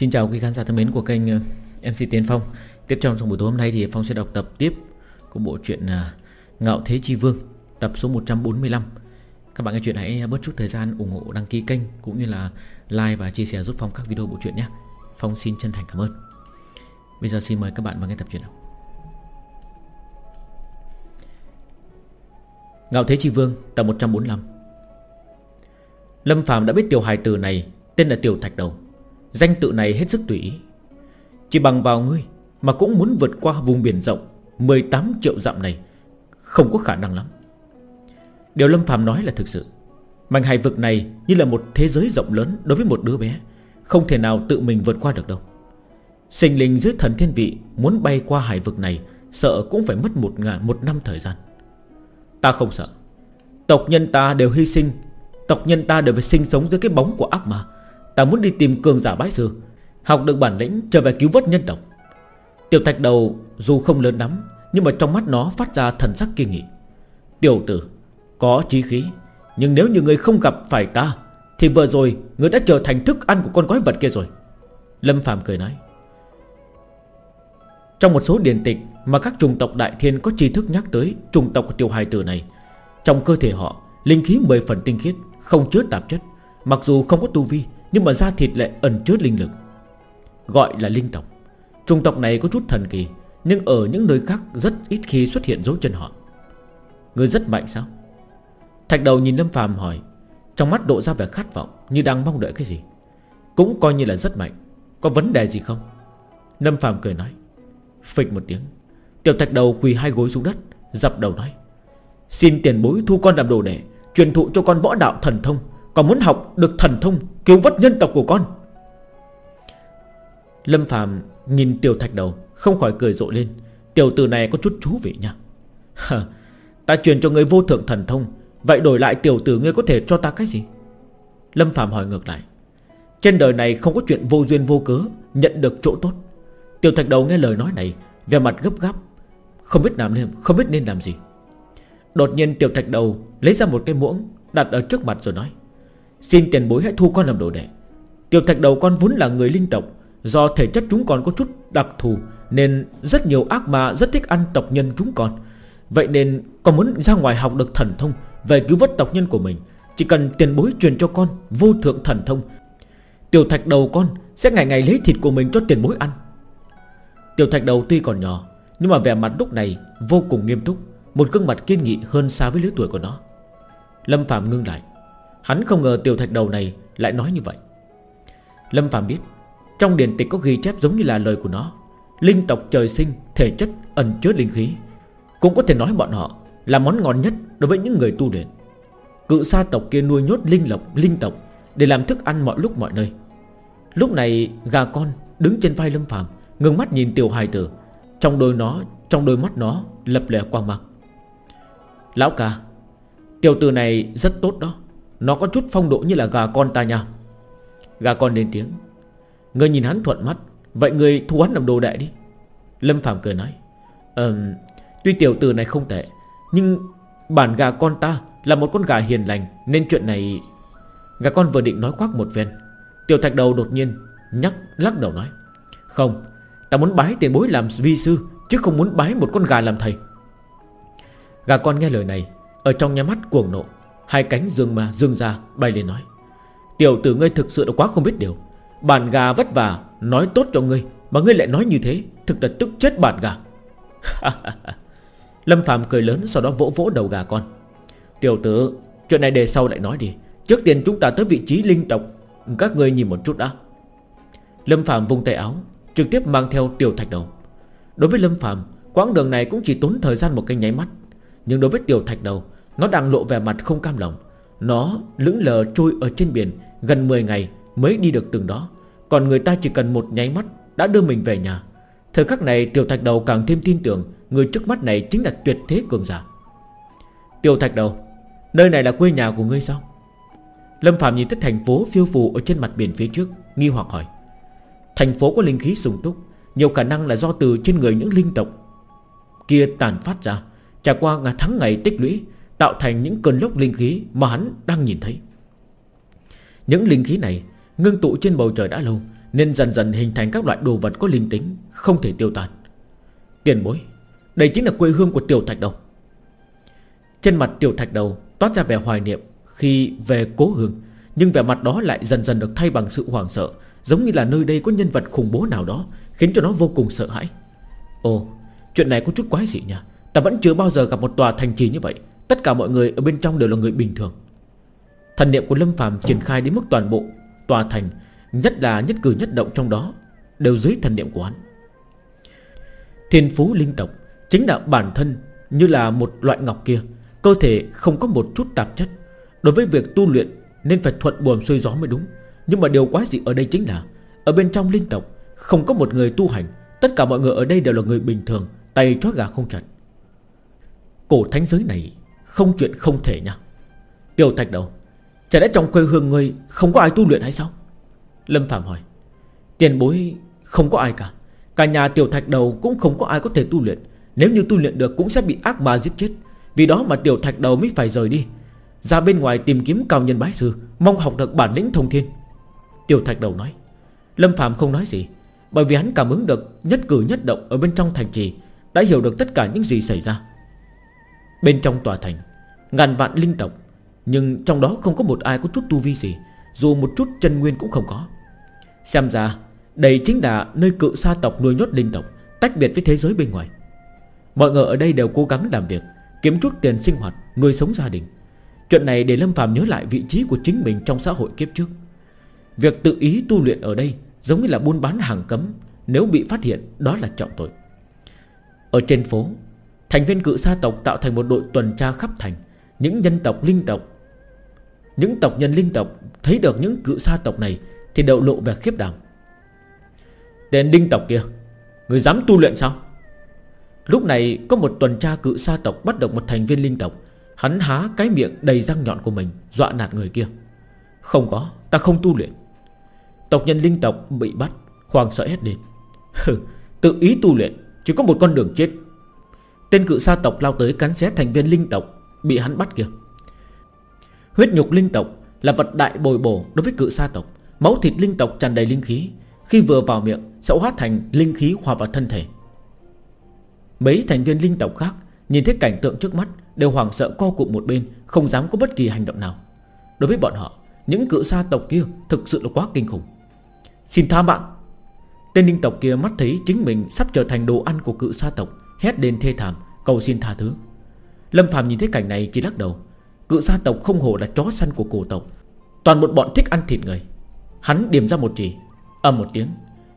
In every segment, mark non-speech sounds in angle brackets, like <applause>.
Xin chào quý khán giả thân mến của kênh ờ, MC Tiến Phong. Tiếp trong trong buổi tối hôm nay thì Phong sẽ đọc tập tiếp Của bộ truyện à, Ngạo Thế Chi Vương, Tập số 145 Các bạn nghe chuyện hãy bớt chút thời gian ủng hộ đăng ký kênh Cũng như là like và chia sẻ giúp Phong các video bộ truyện nhé. Phong xin chân thành cảm ơn. Bây giờ xin mời các bạn vào nghe tập truyện nào. Ngạo Thế Chi Vương, tập 145 Lâm Phạm đã biết tiểu hài tử này Tên là Tiểu Thạch Đầu. Danh tự này hết sức tùy ý. Chỉ bằng vào ngươi Mà cũng muốn vượt qua vùng biển rộng 18 triệu dặm này Không có khả năng lắm. Điều Lâm Phạm nói là thực sự. Mảnh hải vực này như là một thế giới rộng lớn Đối với một đứa bé Không thể nào tự mình vượt qua được đâu. Sinh linh dưới thần thiên vị Muốn bay qua hải vực này Sợ cũng phải mất một, ngàn, một năm thời gian. Ta không sợ. Tộc nhân ta đều hy sinh Tộc nhân ta đều phải sinh sống dưới cái bóng của ác ma. Ta muốn đi tìm cường giả bái sư, Học được bản lĩnh trở về cứu vớt nhân tộc. Tiểu thạch đầu dù không lớn lắm, Nhưng mà trong mắt nó phát ra thần sắc kiên nghị. Tiểu tử, Có chí khí, Nhưng nếu như người không gặp phải ta, Thì vừa rồi người đã trở thành thức ăn của con quái vật kia rồi. Lâm Phạm cười nói. Trong một số điển tịch Mà các chủng tộc đại thiên có tri thức nhắc tới, Chủng tộc của tiểu hài tử này, Trong cơ thể họ, Linh khí 10 phần tinh khiết, Không chứa tạp chất, Mặc dù không có tu vi nhưng mà da thịt lại ẩn chứa linh lực, Gọi là linh tộc. Trung tộc này có chút thần kỳ, Nhưng ở những nơi khác rất ít khi xuất hiện dấu chân họ. Người rất mạnh sao? Thạch đầu nhìn Lâm phàm hỏi, Trong mắt độ ra vẻ khát vọng Như đang mong đợi cái gì. Cũng coi như là rất mạnh, Có vấn đề gì không? Lâm phàm cười nói, Phịch một tiếng, Tiểu thạch đầu quỳ hai gối xuống đất, Dập đầu nói, Xin tiền bối thu con làm đồ đệ, Truyền thụ cho con võ đạo thần thông còn muốn học được thần thông Cứu vớt nhân tộc của con. Lâm Phạm nhìn tiểu thạch đầu Không khỏi cười rộ lên. Tiểu tử này có chút chú vị nha. <laughs> Ta truyền cho người vô thượng thần thông Vậy đổi lại tiểu tử ngươi có thể cho ta cái gì? Lâm Phạm hỏi ngược lại. Trên đời này không có chuyện vô duyên vô cớ Nhận được chỗ tốt. Tiểu thạch đầu nghe lời nói này Về mặt gấp gáp Không biết làm nên, không biết nên làm gì. Đột nhiên tiểu thạch đầu Lấy ra một cái muỗng Đặt ở trước mặt rồi nói. Xin tiền bối hãy thu con làm đồ đệ. Tiểu thạch đầu con vốn là người linh tộc, Do thể chất chúng con có chút đặc thù, Nên rất nhiều ác ma rất thích ăn tộc nhân chúng con. Vậy nên con muốn ra ngoài học được thần thông, Về cứu vớt tộc nhân của mình. Chỉ cần tiền bối truyền cho con Vô thượng thần thông, Tiểu thạch đầu con sẽ ngày ngày lấy thịt của mình cho tiền bối ăn. Tiểu thạch đầu tuy còn nhỏ, Nhưng mà vẻ mặt lúc này vô cùng nghiêm túc, Một gương mặt kiên nghị hơn xa với lứa tuổi của nó. Lâm Phạm ngưng lại. Hắn không ngờ tiểu thạch đầu này lại nói như vậy. Lâm Phạm biết, Trong điển tịch có ghi chép giống như là lời của nó. Linh tộc trời sinh, Thể chất, ẩn chứa linh khí. Cũng có thể nói bọn họ là món ngon nhất Đối với những người tu luyện. Cự sa tộc kia nuôi nhốt linh lộc, linh tộc Để làm thức ăn mọi lúc mọi nơi. Lúc này, gà con đứng trên vai Lâm Phạm Ngừng mắt nhìn tiểu hài tử. Trong đôi nó, Trong đôi mắt nó lập lè quang mang. Lão ca, Tiểu tử này rất tốt đó. Nó có chút phong độ như là gà con ta nha. Gà con lên tiếng. Người nhìn hắn thuận mắt. Vậy người thu hắn làm đồ đệ đi. Lâm Phạm cười nói. Ờ Tuy tiểu tử này không tệ, Nhưng bản gà con ta Là một con gà hiền lành, Nên chuyện này Gà con vừa định nói khoác một ven, Tiểu thạch đầu đột nhiên Nhắc, lắc đầu nói. Không, Ta muốn bái tiền bối làm vi sư, Chứ không muốn bái một con gà làm thầy. Gà con nghe lời này, Ở trong nhà mắt cuồng nộ. Hai cánh dương mà dương ra, bay lên nói. Tiểu tử ngươi thực sự đã quá không biết điều. Bản gà vất vả, Nói tốt cho ngươi, Mà ngươi lại nói như thế, Thực là tức chết bản gà. <laughs> Lâm Phạm cười lớn, Sau đó vỗ vỗ đầu gà con. Tiểu tử, Chuyện này để sau lại nói đi. Trước tiên chúng ta tới vị trí linh tộc. Các ngươi nhìn một chút đã. Lâm Phạm vung tay áo, Trực tiếp mang theo tiểu thạch đầu. Đối với Lâm Phạm Quãng đường này cũng chỉ tốn thời gian một cái nháy mắt. Nhưng đối với tiểu thạch đầu nó đang lộ vẻ mặt không cam lòng. Nó lững lờ trôi ở trên biển, Gần 10 ngày mới đi được từng đó. Còn người ta chỉ cần một nháy mắt Đã đưa mình về nhà. Thời khắc này, tiểu thạch đầu càng thêm tin tưởng Người trước mắt này chính là tuyệt thế cường giả. Tiểu thạch đầu, Nơi này là quê nhà của ngươi sao? Lâm Phạm nhìn thấy thành phố phiêu phù Ở trên mặt biển phía trước, Nghi hoặc hỏi. Thành phố có linh khí sùng túc, Nhiều khả năng là do từ trên người những linh tộc Kia tàn phát ra. Trải qua ngày tháng ngày tích lũy Tạo thành những cơn lốc linh khí Mà hắn đang nhìn thấy. Những linh khí này Ngưng tụ trên bầu trời đã lâu Nên dần dần hình thành các loại đồ vật có linh tính, Không thể tiêu tan. Tiền bối, Đây chính là quê hương của tiểu thạch đầu. Trên mặt tiểu thạch đầu Toát ra vẻ hoài niệm Khi về cố hương, Nhưng vẻ mặt đó lại dần dần được thay bằng sự hoảng sợ, Giống như là nơi đây có nhân vật khủng bố nào đó, Khiến cho nó vô cùng sợ hãi. Ồ, chuyện này có chút quái dị nha Ta vẫn chưa bao giờ gặp một tòa thành trì như vậy. Tất cả mọi người ở bên trong đều là người bình thường. Thần niệm của Lâm Phàm triển khai đến mức toàn bộ, Tòa thành, Nhất là nhất cử nhất động trong đó, Đều dưới thần niệm của hắn. Thiên phú linh tộc Chính là bản thân như là một loại ngọc kia, Cơ thể không có một chút tạp chất. Đối với việc tu luyện Nên phải thuận buồm xuôi gió mới đúng. Nhưng mà điều quái dị ở đây chính là, Ở bên trong linh tộc Không có một người tu hành, Tất cả mọi người ở đây đều là người bình thường, Tay chói gà không chặt. Cổ thánh giới này không chuyện không thể nha. Tiêu thạch đâu? Chả lẽ trong quê hương người Không có ai tu luyện hay sao? Lâm Phạm hỏi. Tiền bối không có ai cả. Cả nhà tiểu thạch đầu cũng không có ai có thể tu luyện. Nếu như tu luyện được cũng sẽ bị ác ma giết chết. Vì đó mà tiểu thạch đầu mới phải rời đi. Ra bên ngoài tìm kiếm cao nhân bái sư, Mong học được bản lĩnh thông thiên. Tiểu thạch đầu nói. Lâm Phạm không nói gì, Bởi vì hắn cảm ứng được nhất cử nhất động Ở bên trong thành trì, Đã hiểu được tất cả những gì xảy ra. Bên trong tòa thành, Ngàn vạn linh tộc, Nhưng trong đó không có một ai có chút tu vi gì, Dù một chút chân nguyên cũng không có. Xem ra, đây chính là nơi cự sa tộc nuôi nhốt linh tộc, Tách biệt với thế giới bên ngoài. Mọi người ở đây đều cố gắng làm việc, Kiếm chút tiền sinh hoạt, Nuôi sống gia đình. Chuyện này để Lâm Phạm nhớ lại vị trí của chính mình trong xã hội kiếp trước. Việc tự ý tu luyện ở đây Giống như là buôn bán hàng cấm, Nếu bị phát hiện, đó là trọng tội. Ở trên phố Thành viên cự sa tộc tạo thành một đội tuần tra khắp thành. Những nhân tộc, linh tộc. Những tộc nhân linh tộc Thấy được những cự sa tộc này Thì đều lộ vẻ khiếp đảm. Tên đinh tộc kia, Người dám tu luyện sao? Lúc này có một tuần tra cự sa tộc Bắt được một thành viên linh tộc. Hắn há cái miệng đầy răng nhọn của mình, Dọa nạt người kia. Không có, ta không tu luyện. Tộc nhân linh tộc bị bắt Hoàng sợ hết đến Tự ý tu luyện, Chỉ có một con đường chết. Tên cự sa tộc lao tới cắn xé thành viên linh tộc, Bị hắn bắt kìa. Huyết nhục linh tộc là vật đại bồi bổ đối với cự sa tộc. Máu thịt linh tộc tràn đầy linh khí, Khi vừa vào miệng sẽ hóa thành linh khí hòa vào thân thể. Mấy thành viên linh tộc khác Nhìn thấy cảnh tượng trước mắt Đều hoảng sợ co cụm một bên, Không dám có bất kỳ hành động nào. Đối với bọn họ, Những cự sa tộc kia thực sự là quá kinh khủng. Xin tha mạng. Tên linh tộc kia mắt thấy chính mình Sắp trở thành đồ ăn của cự sa tộc Hét lên thê thảm, Cầu xin tha thứ. Lâm Phạm nhìn thấy cảnh này chỉ lắc đầu. Cự sa tộc không hổ là chó săn của cổ tộc. Toàn một bọn thích ăn thịt người. Hắn điểm ra một chỉ Âm một tiếng,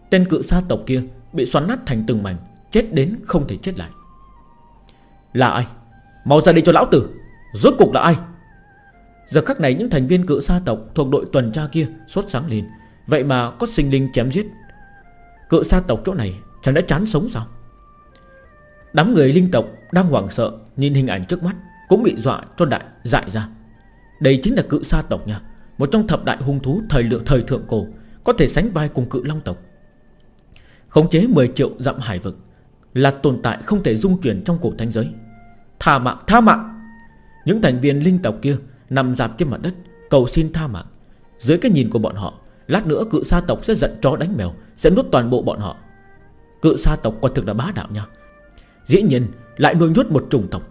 Tên cự sa tộc kia bị xoắn nát thành từng mảnh, Chết đến không thể chết lại. Là ai? Mau ra đi cho lão tử, Rốt cục là ai? Giờ khắc này những thành viên cự sa tộc Thuộc đội tuần tra kia sốt sáng lên. Vậy mà có sinh linh chém giết. Cự sa tộc chỗ này chẳng đã chán sống sao? Đám người linh tộc đang hoảng sợ, Nhìn hình ảnh trước mắt Cũng bị dọa cho đại dại ra. Đây chính là cự sa tộc nha, Một trong thập đại hung thú thời lượng thời thượng cổ, Có thể sánh vai cùng cự long tộc. Khống chế 10 triệu dặm hải vực Là tồn tại không thể dung chuyển trong cổ thanh giới. Tha mạng tha mạng Những thành viên linh tộc kia Nằm dạp trên mặt đất, Cầu xin tha mạng. Dưới cái nhìn của bọn họ, Lát nữa cự sa tộc sẽ giận chó đánh mèo, Sẽ nuốt toàn bộ bọn họ. Cự sa tộc quả thực là bá đạo nha Dĩ nhiên, lại nuôi nhốt một chủng tộc.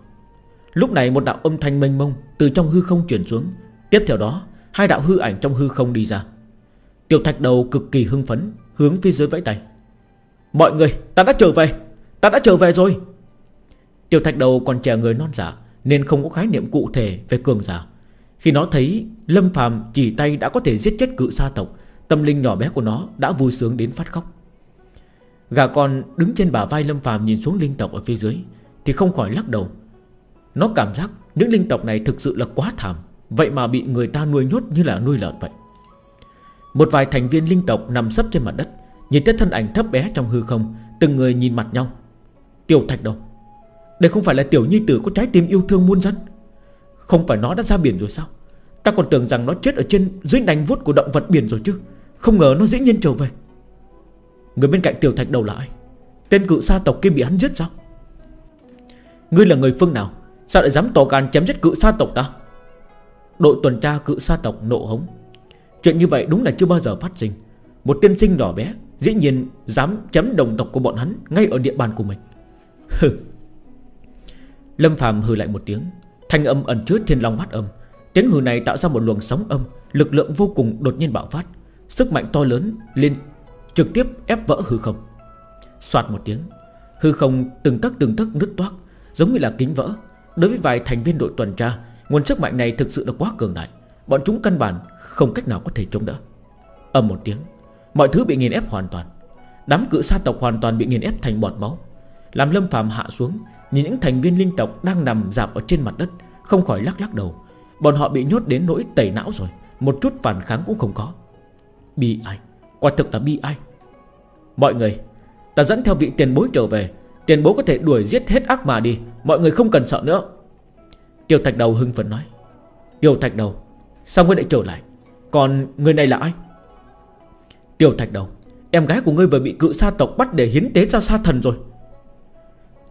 Lúc này một đạo âm thanh mênh mông Từ trong hư không chuyển xuống. Tiếp theo đó, Hai đạo hư ảnh trong hư không đi ra. Tiểu thạch đầu cực kỳ hưng phấn, Hướng phía dưới vẫy tay. Mọi người, ta đã trở về, Ta đã trở về rồi. Tiểu thạch đầu còn trẻ người non giả Nên không có khái niệm cụ thể về cường giả. Khi nó thấy Lâm phàm chỉ tay đã có thể giết chết cự sa tộc, Tâm linh nhỏ bé của nó đã vui sướng đến phát khóc. Gà con đứng trên bả vai Lâm phàm nhìn xuống linh tộc ở phía dưới Thì không khỏi lắc đầu. Nó cảm giác những linh tộc này thực sự là quá thảm, Vậy mà bị người ta nuôi nhốt như là nuôi lợn vậy. Một vài thành viên linh tộc nằm sấp trên mặt đất, Nhìn thấy thân ảnh thấp bé trong hư không, Từng người nhìn mặt nhau. Tiểu thạch đâu? Đây không phải là tiểu nhi tử có trái tim yêu thương muôn dân. Không phải nó đã ra biển rồi sao? Ta còn tưởng rằng nó chết ở trên Dưới đánh vuốt của động vật biển rồi chứ. Không ngờ nó dĩ nhiên trở về. Người bên cạnh tiểu thạch đầu là ai Tên cự sa tộc kia bị hắn giết sao? Ngươi là người phương nào? Sao lại dám tỏ gan chém giết cự sa tộc ta? Đội tuần tra cự sa tộc nộ hống. Chuyện như vậy đúng là chưa bao giờ phát sinh. Một tiên sinh nhỏ bé, Dĩ nhiên dám chém đồng tộc của bọn hắn Ngay ở địa bàn của mình. <laughs> Hừ. Lâm Phạm hừ lại một tiếng. Thanh âm ẩn chứa thiên long bát âm. Tiếng hừ này tạo ra một luồng sóng âm, Lực lượng vô cùng đột nhiên bạo phát. Sức mạnh to lớn lên trực tiếp ép vỡ hư không. Xoạt một tiếng, Hư không từng tấc từng tấc nứt toác, Giống như là kính vỡ. Đối với vài thành viên đội tuần tra, Nguồn sức mạnh này thực sự là quá cường đại. Bọn chúng căn bản không cách nào có thể chống đỡ. Âm một tiếng, Mọi thứ bị nghiền ép hoàn toàn. Đám cự sa tộc hoàn toàn bị nghiền ép thành bọt máu. Làm lâm phàm hạ xuống, Nhìn những thành viên linh tộc đang nằm dạp ở trên mặt đất, Không khỏi lắc lắc đầu. Bọn họ bị nhốt đến nỗi tẩy não rồi, Một chút phản kháng cũng không có. Bi ai? Quả thực là bi ai. Mọi người, Ta dẫn theo vị tiền bối trở về. Tiền bối có thể đuổi giết hết ác mà đi. Mọi người không cần sợ nữa. Tiêu thạch đầu hưng phấn nói. Tiêu thạch đầu, Sao ngươi lại trở lại? Còn người này là ai? Tiêu thạch đầu, Em gái của ngươi vừa bị cự sa tộc bắt để hiến tế ra sa thần rồi.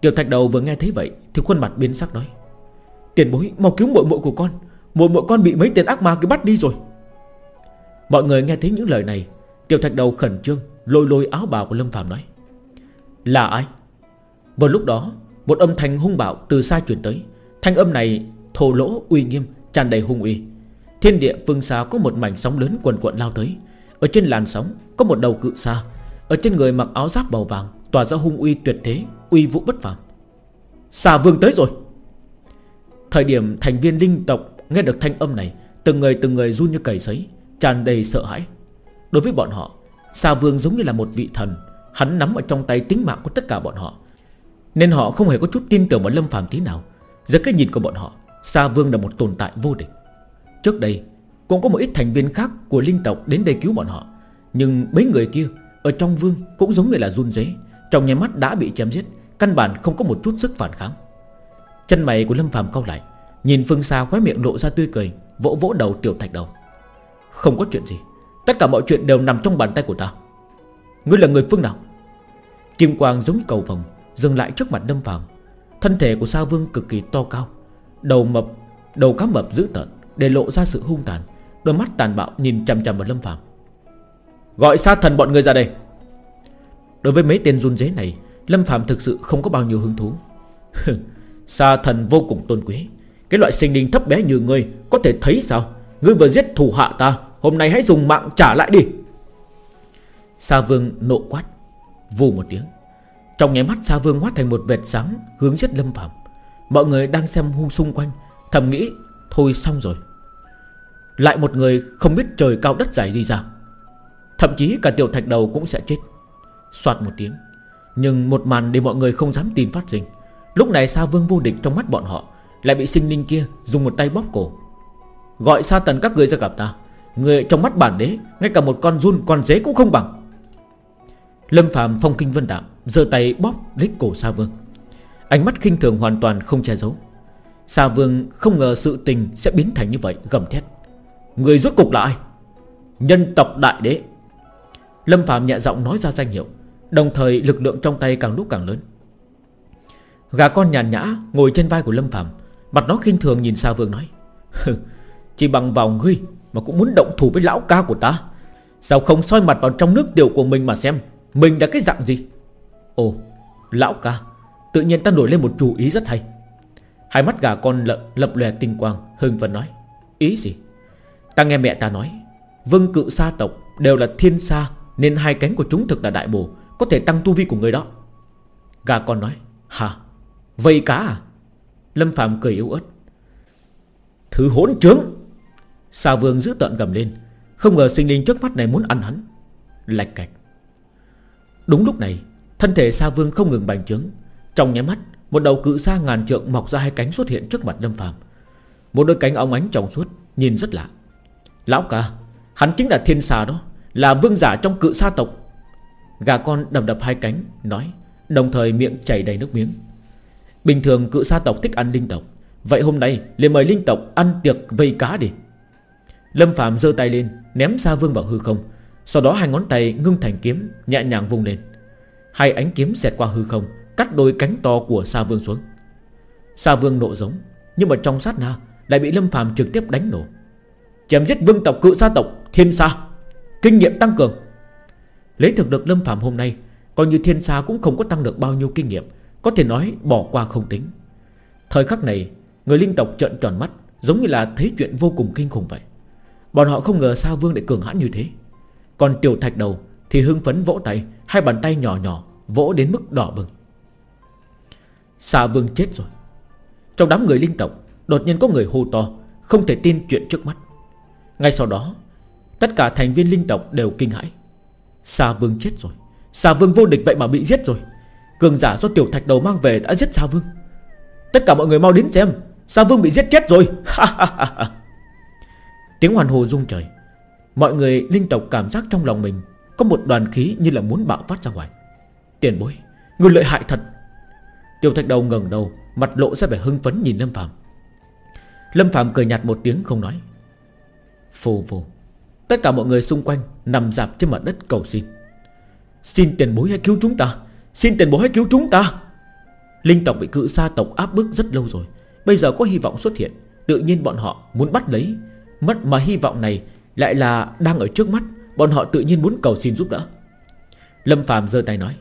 Tiêu thạch đầu vừa nghe thấy vậy Thì khuôn mặt biến sắc nói. Tiền bối, mau cứu muội muội của con. Muội muội con bị mấy tên ác ma cứ bắt đi rồi. Mọi người nghe thấy những lời này Tiêu thạch đầu khẩn trương, Lôi lôi áo bào của Lâm Phạm nói. Là ai? Vào lúc đó, Một âm thanh hung bạo từ xa chuyển tới. Thanh âm này, thô lỗ, uy nghiêm, tràn đầy hung uy. Thiên địa phương xa có một mảnh sóng lớn quần cuộn lao tới. Ở trên làn sóng, có một đầu cự xa Ở trên người mặc áo giáp màu vàng, Tỏa ra hung uy tuyệt thế, Uy vũ bất phàm. Xà vương tới rồi! Thời điểm thành viên linh tộc Nghe được thanh âm này, Từng người từng người run như cầy sấy, tràn đầy sợ hãi. Đối với bọn họ Xà vương giống như là một vị thần. Hắn nắm ở trong tay tính mạng của tất cả bọn họ. Nên họ không hề có chút tin tưởng vào Lâm Phạm tí nào. Dưới cái nhìn của bọn họ Xà vương là một tồn tại vô địch. Trước đây, cũng có một ít thành viên khác Của linh tộc đến đây cứu bọn họ. Nhưng mấy người kia, Ở trong vương cũng giống như là run dế Trong nhà mắt đã bị chém giết, Căn bản không có một chút sức phản kháng. Chân mày của Lâm Phạm cau lại, Nhìn phương xa khóe miệng lộ ra tươi cười, Vỗ vỗ đầu tiểu thạch đầu. Không có chuyện gì. Tất cả mọi chuyện đều nằm trong bàn tay của ta. Ngươi là người phương nào? Kim quang giống như cầu vòng Dừng lại trước mặt Lâm Phàm. Thân thể của Sa Vương cực kỳ to cao, Đầu mập, Đầu cá mập dữ tợn, Để lộ ra sự hung tàn. Đôi mắt tàn bạo nhìn chằm chằm vào Lâm Phàm. Gọi sa thần bọn người ra đây. Đối với mấy tên run dế này, Lâm Phạm thực sự không có bao nhiêu hứng thú. Sa thần vô cùng tôn quý. Cái loại sinh linh thấp bé như ngươi Có thể thấy sao? Ngươi vừa giết thủ hạ ta. Hôm nay hãy dùng mạng trả lại đi. Sa vương nộ quát, Vù một tiếng. Trong nháy mắt, Sa vương hóa thành một vệt sáng Hướng giết Lâm Phạm Mọi người đang xem hung xung quanh, Thầm nghĩ, Thôi xong rồi. Lại một người không biết trời cao đất dài đi ra. Thậm chí cả tiểu thạch đầu cũng sẽ chết. Xoạt một tiếng. Nhưng một màn để mọi người không dám tin phát sinh. Lúc này Sa Vương vô địch trong mắt bọn họ, Lại bị sinh linh kia dùng một tay bóp cổ. Gọi Sa Tần các người ra gặp ta. Người trong mắt bản đế, Ngay cả một con run, con dế cũng không bằng. Lâm Phạm phong kinh vân đạm, giơ tay bóp lấy cổ Sa Vương. Ánh mắt khinh thường hoàn toàn không che giấu. Sa Vương không ngờ sự tình sẽ biến thành như vậy, gầm thét. Người rốt cục là ai? Nhân tộc đại đế. Lâm Phạm nhẹ giọng nói ra danh hiệu, Đồng thời lực lượng trong tay càng lúc càng lớn. Gà con nhàn nhã Ngồi trên vai của Lâm Phạm Mặt nó khinh thường nhìn Sa Vương nói Chỉ bằng vào ngươi mà cũng muốn động thủ với lão ca của ta. Sao không soi mặt vào trong nước tiểu của mình mà xem Mình đã cái dạng gì? Ồ lão ca Tự nhiên ta nổi lên một chủ ý rất hay. Hai mắt gà con lập, lập lè tinh quang Hưng vẫn nói Ý gì? Ta nghe mẹ ta nói Vương cự sa tộc đều là thiên sa Nên hai cánh của chúng thực là đại bổ Có thể tăng tu vi của người đó. Gà con nói Hả? Vây cá à? Lâm Phạm cười yếu ớt. Thứ hỗn trướng! Sa vương giữ tận gầm lên. Không ngờ sinh linh trước mắt này muốn ăn hắn. Lạch cạch. Đúng lúc này, Thân thể Sa vương không ngừng bành trướng. Trong nháy mắt, Một đầu cự sa ngàn trượng mọc ra hai cánh xuất hiện trước mặt Lâm Phạm Một đôi cánh óng ánh trong suốt, Nhìn rất lạ. Lão ca, Hắn chính là thiên xà đó, Là vương giả trong cự sa tộc. Gà con đập đập hai cánh, Nói, Đồng thời miệng chảy đầy nước miếng. Bình thường cự sa tộc thích ăn linh tộc. Vậy hôm nay liền mời linh tộc ăn tiệc vây cá đi. Lâm Phạm giơ tay lên, Ném Sa Vương vào hư không. Sau đó hai ngón tay ngưng thành kiếm, Nhẹ nhàng vung lên. Hai ánh kiếm xẹt qua hư không, Cắt đôi cánh to của Sa Vương xuống. Sa Vương nộ giống, Nhưng mà trong sát na Lại bị Lâm Phạm trực tiếp đánh nổ. Chém giết vương tộc cự sa tộc Thiên sa. Kinh nghiệm tăng cường. Lấy thực được Lâm Phạm hôm nay, Coi như thiên Sa cũng không có tăng được bao nhiêu kinh nghiệm, Có thể nói bỏ qua không tính. Thời khắc này, Người linh tộc trợn tròn mắt, Giống như là thấy chuyện vô cùng kinh khủng vậy. Bọn họ không ngờ sao vương lại cường hãn như thế. Còn tiểu thạch đầu Thì hưng phấn vỗ tay, Hai bàn tay nhỏ nhỏ, Vỗ đến mức đỏ bừng. Sa vương chết rồi. Trong đám người linh tộc, Đột nhiên có người hô to, Không thể tin chuyện trước mắt. Ngay sau đó, Tất cả thành viên linh tộc đều kinh hãi. Sa vương chết rồi. Sa vương vô địch vậy mà bị giết rồi. Cường giả do tiểu thạch đầu mang về đã giết Sa vương. Tất cả mọi người mau đến xem, Sa vương bị giết chết rồi. Tiếng hoàn hồ rung trời. Mọi người linh tộc cảm giác trong lòng mình Có một đoàn khí như là muốn bạo phát ra ngoài. Tiền bối, Người lợi hại thật. Tiểu thạch đầu ngẩng đầu, Mặt lộ ra vẻ hưng phấn nhìn Lâm Phạm Lâm Phạm cười nhạt một tiếng không nói. Phù phù, Tất cả mọi người xung quanh Nằm dạp trên mặt đất cầu xin. Xin tiền bối hãy cứu chúng ta, Xin tiền bối hãy cứu chúng ta. Linh tộc bị cự sa tộc áp bức rất lâu rồi, Bây giờ có hy vọng xuất hiện, Tự nhiên bọn họ muốn bắt lấy. Mất mà hy vọng này lại là đang ở trước mắt, Bọn họ tự nhiên muốn cầu xin giúp đỡ. Lâm Phạm giơ tay nói,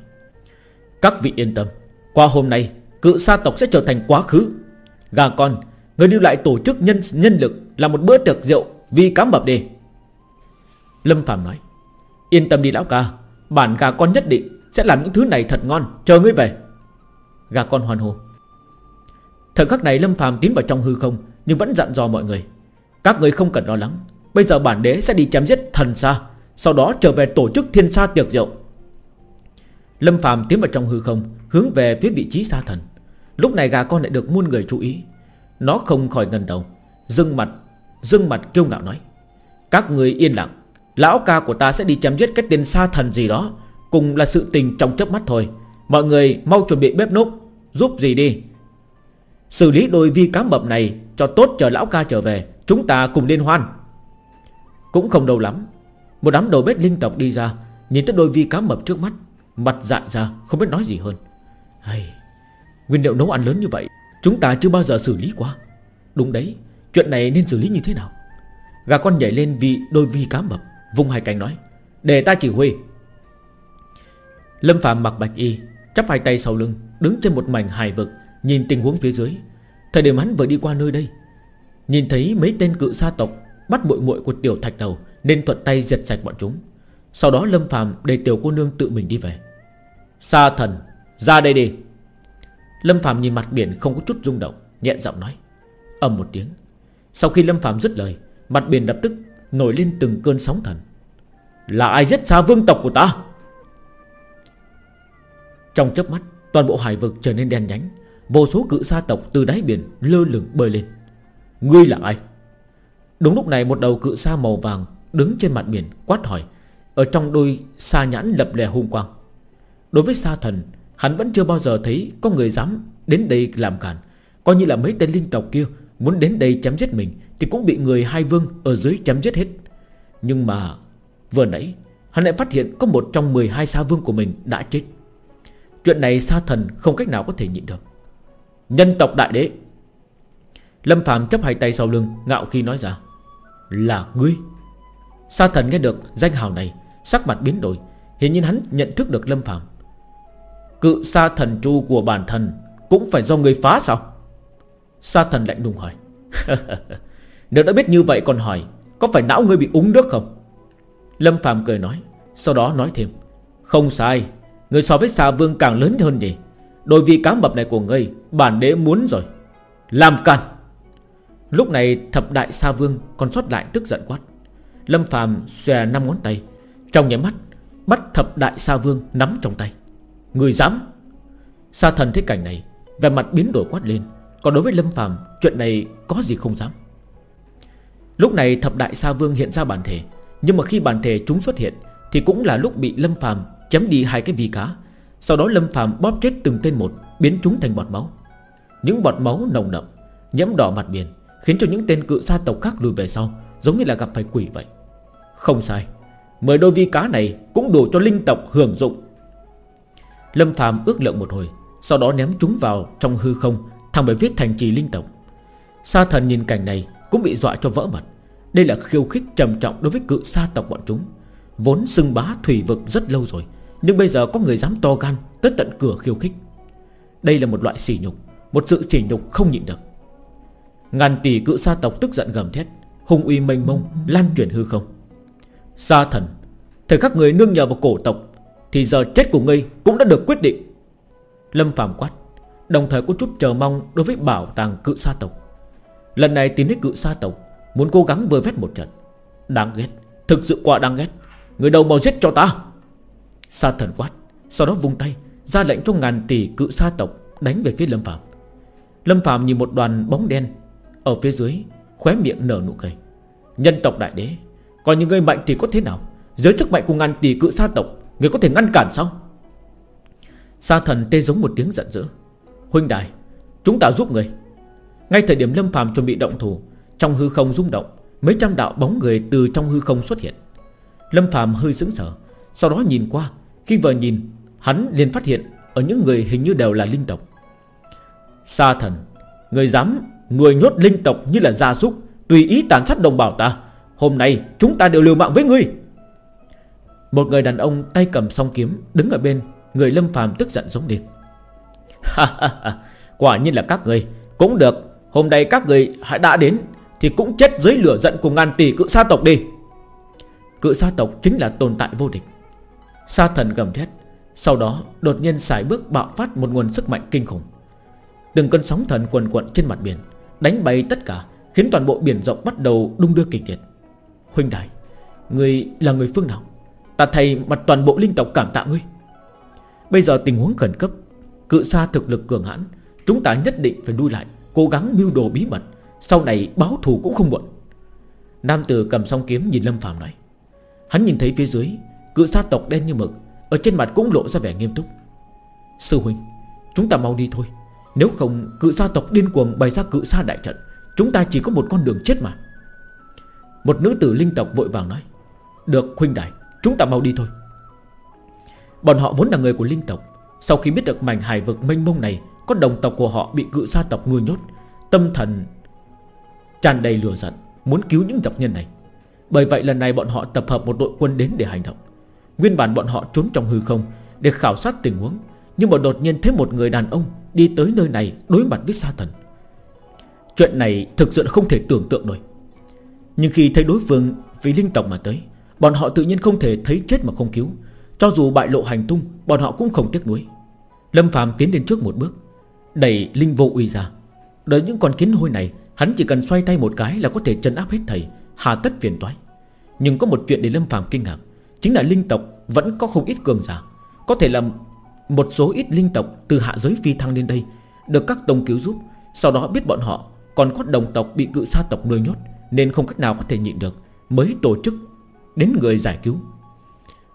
Các vị yên tâm, Qua hôm nay, cự sa tộc sẽ trở thành quá khứ. Gà con, Người lưu lại tổ chức nhân nhân lực Là một bữa tiệc rượu vì cám bập đề Lâm Phạm nói, Yên tâm đi lão ca, Bản gà con nhất định sẽ làm những thứ này thật ngon, Chờ ngươi về. Gà con hoàn hồ Thời khắc này Lâm Phạm tiến vào trong hư không, Nhưng vẫn dặn dò mọi người các người không cần lo lắng. Bây giờ bản đế sẽ đi chém giết thần xa, Sau đó trở về tổ chức thiên sa tiệc rượu. Lâm Phạm tiến vào trong hư không, Hướng về phía vị trí xa thần. Lúc này gà con lại được muôn người chú ý. Nó không khỏi ngần đầu Dưng mặt Dưng mặt kiêu ngạo nói, Các người yên lặng, Lão ca của ta sẽ đi chém giết cái tên xa thần gì đó, Cùng là sự tình trong chớp mắt thôi. Mọi người mau chuẩn bị bếp núc, Giúp gì đi. Xử lý đôi vi cá mập này Cho tốt chờ lão ca trở về. Chúng ta cùng liên hoan. Cũng không đâu lắm Một đám đầu bếp linh tộc đi ra Nhìn tới đôi vi cá mập trước mắt Mặt dại ra không biết nói gì hơn. Hay, Nguyên liệu nấu ăn lớn như vậy Chúng ta chưa bao giờ xử lý qua. Đúng đấy Chuyện này nên xử lý như thế nào? Gà con nhảy lên vì đôi vi cá mập Vùng hai cánh nói Để ta chỉ huy. Lâm Phạm mặc bạch y Chắp hai tay sau lưng Đứng trên một mảnh hài vực Nhìn tình huống phía dưới. Thời điểm hắn vừa đi qua nơi đây Nhìn thấy mấy tên cự sa tộc Bắt muội muội của tiểu thạch đầu Nên thuận tay diệt sạch bọn chúng. Sau đó Lâm phàm để tiểu cô nương tự mình đi về. Sa thần, Ra đây đi. Lâm phàm nhìn mặt biển không có chút rung động, Nhẹ giọng nói. Ầm một tiếng. Sau khi Lâm phàm dứt lời, Mặt biển lập tức nổi lên từng cơn sóng thần. Là ai giết xa vương tộc của ta? Trong chớp mắt, Toàn bộ hải vực trở nên đen nhánh. Vô số cự sa tộc từ đáy biển lơ lửng bơi lên. Ngươi là ai? Đúng lúc này một đầu cự sa màu vàng Đứng trên mặt biển quát hỏi, Ở trong đôi sa nhãn lập lè hung quang. Đối với sa thần, Hắn vẫn chưa bao giờ thấy có người dám đến đây làm cản Coi như là mấy tên linh tộc kia Muốn đến đây chém giết mình Thì cũng bị người hai vương ở dưới chém giết hết. Nhưng mà Vừa nãy, Hắn lại phát hiện có một trong 12 sa vương của mình đã chết. Chuyện này sa thần không cách nào có thể nhịn được. Nhân tộc đại đế Lâm Phạm chấp hai tay sau lưng, Ngạo khi nói ra, Là ngươi. Sa thần nghe được danh hào này, Sắc mặt biến đổi Hiện nhiên hắn nhận thức được Lâm Phạm Cự sa thần chu của bản thân Cũng phải do người phá sao? Sa thần lạnh lùng hỏi. <laughs> Nếu đã biết như vậy còn hỏi, Có phải não ngươi bị úng nước không? Lâm Phạm cười nói, Sau đó nói thêm, Không sai, Người so với xà vương càng lớn hơn nhỉ. Đôi vì cá mập này của ngươi, Bản đế muốn rồi. Làm càn. Lúc này thập đại sa vương còn sót lại tức giận quát. Lâm phàm xòe năm ngón tay, Trong nhảy mắt, Bắt thập đại sa vương nắm trong tay. Người dám! Sa thần thấy cảnh này Về mặt biến đổi quát lên. Còn đối với Lâm phàm, Chuyện này có gì không dám? Lúc này thập đại sa vương hiện ra bản thể, Nhưng mà khi bản thể chúng xuất hiện, Thì cũng là lúc bị Lâm phàm chém đi hai cái vi cá. Sau đó Lâm phàm bóp chết từng tên một, Biến chúng thành bọt máu. Những bọt máu nồng đậm, Nhẫm đỏ mặt biển Khiến cho những tên cự sa tộc khác lùi về sau, Giống như là gặp phải quỷ vậy. Không sai Mười đôi vi cá này cũng đủ cho linh tộc hưởng dụng. Lâm Phạm ước lượng một hồi, Sau đó ném chúng vào trong hư không Thằng bởi viết thành trì linh tộc. Sa thần nhìn cảnh này cũng bị dọa cho vỡ mặt. Đây là khiêu khích trầm trọng đối với cự sa tộc bọn chúng. Vốn xưng bá thủy vực rất lâu rồi, Nhưng bây giờ có người dám to gan Tới tận cửa khiêu khích. Đây là một loại sỉ nhục, Một sự sỉ nhục không nhịn được. Ngàn tỷ cự sa tộc tức giận gầm thét Hùng uy mênh mông, lan truyền hư không. Sa thần, Thời các người nương nhờ vào cổ tộc, Thì giờ chết của ngươi cũng đã được quyết định. Lâm Phạm quát, Đồng thời có chút chờ mong đối với bảo tàng cự sa tộc. Lần này tìm đến cự sa tộc Muốn cố gắng vơi vét một trận. Đáng ghét, Thực sự quá đáng ghét. Người đầu mau giết cho ta. Sa thần quát, Sau đó vung tay, Ra lệnh cho ngàn tỷ cự sa tộc Đánh về phía Lâm Phạm Lâm Phạm nhìn một đoàn bóng đen ở phía dưới, Khóe miệng nở nụ cười. Nhân tộc đại đế Còn những người mạnh thì có thế nào? Dưới sức mạnh của ngàn tỷ cự sa tộc Người có thể ngăn cản sao? Sa thần tê giống một tiếng giận dữ. Huynh đài, Chúng ta giúp người Ngay thời điểm Lâm phàm chuẩn bị động thủ, Trong hư không rung động, Mấy trăm đạo bóng người từ trong hư không xuất hiện. Lâm phàm hơi sững sờ, Sau đó nhìn qua, Khi vừa nhìn, Hắn liền phát hiện Ở những người hình như đều là linh tộc. Sa thần Người dám Người nhốt linh tộc như là gia súc, Tùy ý tàn sát đồng bào ta. Hôm nay, chúng ta đều liều mạng với ngươi. Một người đàn ông tay cầm song kiếm, Đứng ở bên, Người Lâm Phàm tức giận giống lên Quả nhiên là các người. Cũng được, Hôm nay các người hãy đã đến, Thì cũng chết dưới lửa giận của ngàn tỷ cự sa tộc đi. Cự sa tộc chính là tồn tại vô địch. Sa thần gầm thét, Sau đó đột nhiên xài bước bạo phát một nguồn sức mạnh kinh khủng. Từng cơn sóng thần quần quận trên mặt biển Đánh bay tất cả, Khiến toàn bộ biển rộng bắt đầu đung đưa kịch liệt. Huynh đại Người là người phương nào? Ta thầy mặt toàn bộ linh tộc cảm tạ ngươi. Bây giờ tình huống khẩn cấp, Cự xa thực lực cường hãn, Chúng ta nhất định phải nuôi lại, Cố gắng mưu đồ bí mật, Sau này báo thù cũng không muộn. Nam tử cầm song kiếm nhìn Lâm Phạm nói Hắn nhìn thấy phía dưới, Cự sa tộc đen như mực, Ở trên mặt cũng lộ ra vẻ nghiêm túc. Sư huynh, Chúng ta mau đi thôi. Nếu không, cự sa tộc điên cuồng bày ra cự sa đại trận, Chúng ta chỉ có một con đường chết mà. Một nữ tử linh tộc vội vàng nói, Được, huynh đại Chúng ta mau đi thôi. Bọn họ vốn là người của linh tộc, Sau khi biết được mảnh hải vực mênh mông này, Có đồng tộc của họ bị cự sa tộc nuôi nhốt, Tâm thần tràn đầy lửa giận, Muốn cứu những tộc nhân này. Bởi vậy lần này bọn họ tập hợp một đội quân đến để hành động. Nguyên bản bọn họ trốn trong hư không Để khảo sát tình huống nhưng mà đột nhiên thấy một người đàn ông Đi tới nơi này đối mặt với sa thần. Chuyện này thực sự không thể tưởng tượng nổi. Nhưng khi thấy đối phương, Vì linh tộc mà tới, Bọn họ tự nhiên không thể thấy chết mà không cứu. Cho dù bại lộ hành tung, Bọn họ cũng không tiếc nuối. Lâm Phạm tiến đến trước một bước, Đẩy linh vô uy ra. Đợi những con kiến hôi này, Hắn chỉ cần xoay tay một cái là có thể chân áp hết thầy, Hà tất phiền toái. Nhưng có một chuyện để Lâm Phạm kinh ngạc, Chính là linh tộc vẫn có không ít cường giả. Có thể làm một số ít linh tộc Từ hạ giới phi thăng lên đây Được các tông cứu giúp Sau đó biết bọn họ còn có đồng tộc bị cự sa tộc nuôi nhốt Nên không cách nào có thể nhịn được Mới tổ chức đến người giải cứu.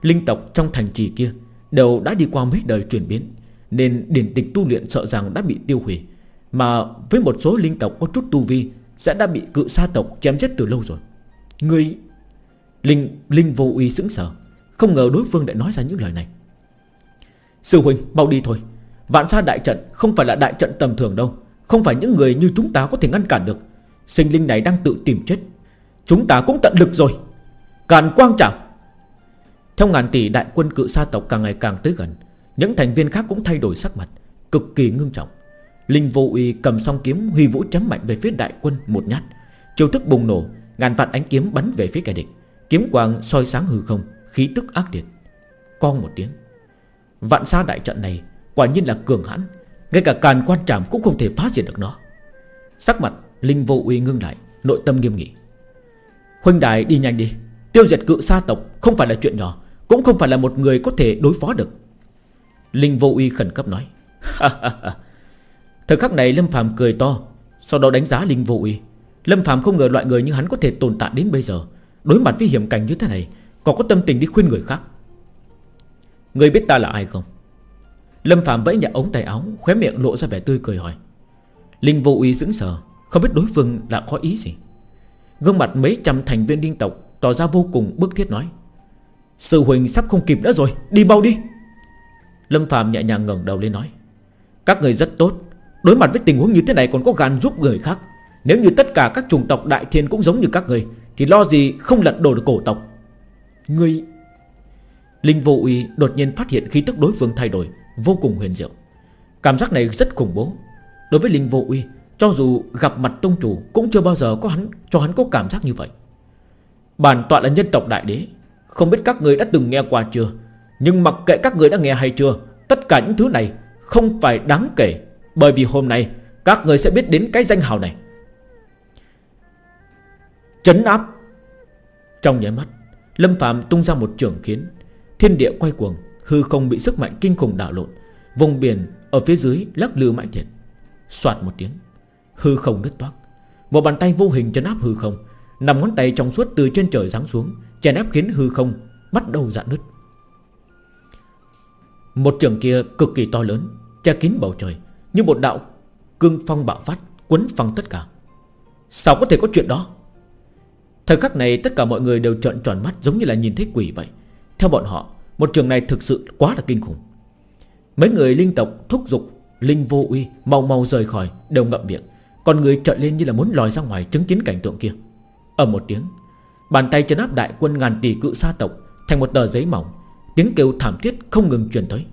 Linh tộc trong thành trì kia Đều đã đi qua mấy đời chuyển biến Nên điển tịch tu luyện sợ rằng đã bị tiêu hủy Mà với một số linh tộc có chút tu vi Sẽ đã bị cự sa tộc chém chết từ lâu rồi. Người Linh, Linh vô uy sững sờ Không ngờ đối phương lại nói ra những lời này. Sư huynh, mau đi thôi. Vạn sa đại trận không phải là đại trận tầm thường đâu. Không phải những người như chúng ta có thể ngăn cản được. Sinh linh này đang tự tìm chết. Chúng ta cũng tận lực rồi. Càn quang trảm Theo ngàn tỷ đại quân cự sa tộc càng ngày càng tới gần, Những thành viên khác cũng thay đổi sắc mặt, Cực kỳ ngưng trọng. Linh vô uy cầm song kiếm huy vũ chấm mạnh về phía đại quân một nhát. Chiêu thức bùng nổ, Ngàn vạn ánh kiếm bắn về phía kẻ địch. Kiếm quang soi sáng hư không, Khí tức ác liệt. Con một tiếng. Vạn xa đại trận này Quả nhiên là cường hãn, Ngay cả càn quan trảm cũng không thể phá diệt được nó. Sắc mặt Linh vô uy ngưng lại, Nội tâm nghiêm nghị. Huynh đài đi nhanh đi, Tiêu diệt cự sa tộc không phải là chuyện nhỏ, Cũng không phải là một người có thể đối phó được. Linh vô uy khẩn cấp nói Thời khắc này Lâm phàm cười to, Sau đó đánh giá Linh vô uy. Lâm phàm không ngờ loại người như hắn có thể tồn tại đến bây giờ. Đối mặt với hiểm cảnh như thế này, Còn có tâm tình đi khuyên người khác. Người biết ta là ai không? Lâm Phạm vẫy nhẹ ống tay áo, Khóe miệng lộ ra vẻ tươi cười hỏi. Linh vô uy sững sờ, Không biết đối phương đã có ý gì. Gương mặt mấy trăm thành viên đinh tộc Tỏ ra vô cùng bức thiết nói. Sư huỳnh sắp không kịp nữa rồi, Đi mau đi. Lâm Phạm nhẹ nhàng ngẩng đầu lên nói. Các người rất tốt, Đối mặt với tình huống như thế này còn có gan giúp người khác. Nếu như tất cả các chủng tộc đại thiên cũng giống như các người, Thì lo gì không lật đổ được cổ tộc? Người Linh vô uy đột nhiên phát hiện khí tức đối phương thay đổi, Vô cùng huyền diệu. Cảm giác này rất khủng bố. Đối với Linh vô uy, Cho dù gặp mặt tông chủ Cũng chưa bao giờ có hắn, cho hắn có cảm giác như vậy. Bản tọa là nhân tộc đại đế, Không biết các người đã từng nghe qua chưa? Nhưng mặc kệ các người đã nghe hay chưa, Tất cả những thứ này không phải đáng kể, Bởi vì hôm nay Các người sẽ biết đến cái danh hào này. Chấn áp. Trong nháy mắt, Lâm Phạm tung ra một trường khiến Thiên địa quay cuồng, Hư không bị sức mạnh kinh khủng đảo lộn. Vùng biển ở phía dưới lắc lư mạnh thiệt Xoạt một tiếng, Hư không nứt toác. Một bàn tay vô hình chấn áp hư không, Nằm ngón tay trong suốt từ trên trời giáng xuống, Chèn ép khiến hư không bắt đầu dạn nứt. Một trường kia cực kỳ to lớn, Che kín bầu trời, Như một đạo cương phong bạo phát Quấn phăng tất cả. Sao có thể có chuyện đó? Thời khắc này tất cả mọi người đều trợn tròn mắt Giống như là nhìn thấy quỷ vậy. Theo bọn họ, Một trường này thực sự quá là kinh khủng. Mấy người linh tộc, thúc giục, Linh vô uy, mau mau rời khỏi, Đều ngậm miệng. Còn người trợn lên như là muốn lòi ra ngoài chứng kiến cảnh tượng kia. Ở một tiếng, Bàn tay chân áp đại quân ngàn tỷ cự sa tộc Thành một tờ giấy mỏng. Tiếng kêu thảm thiết không ngừng truyền tới.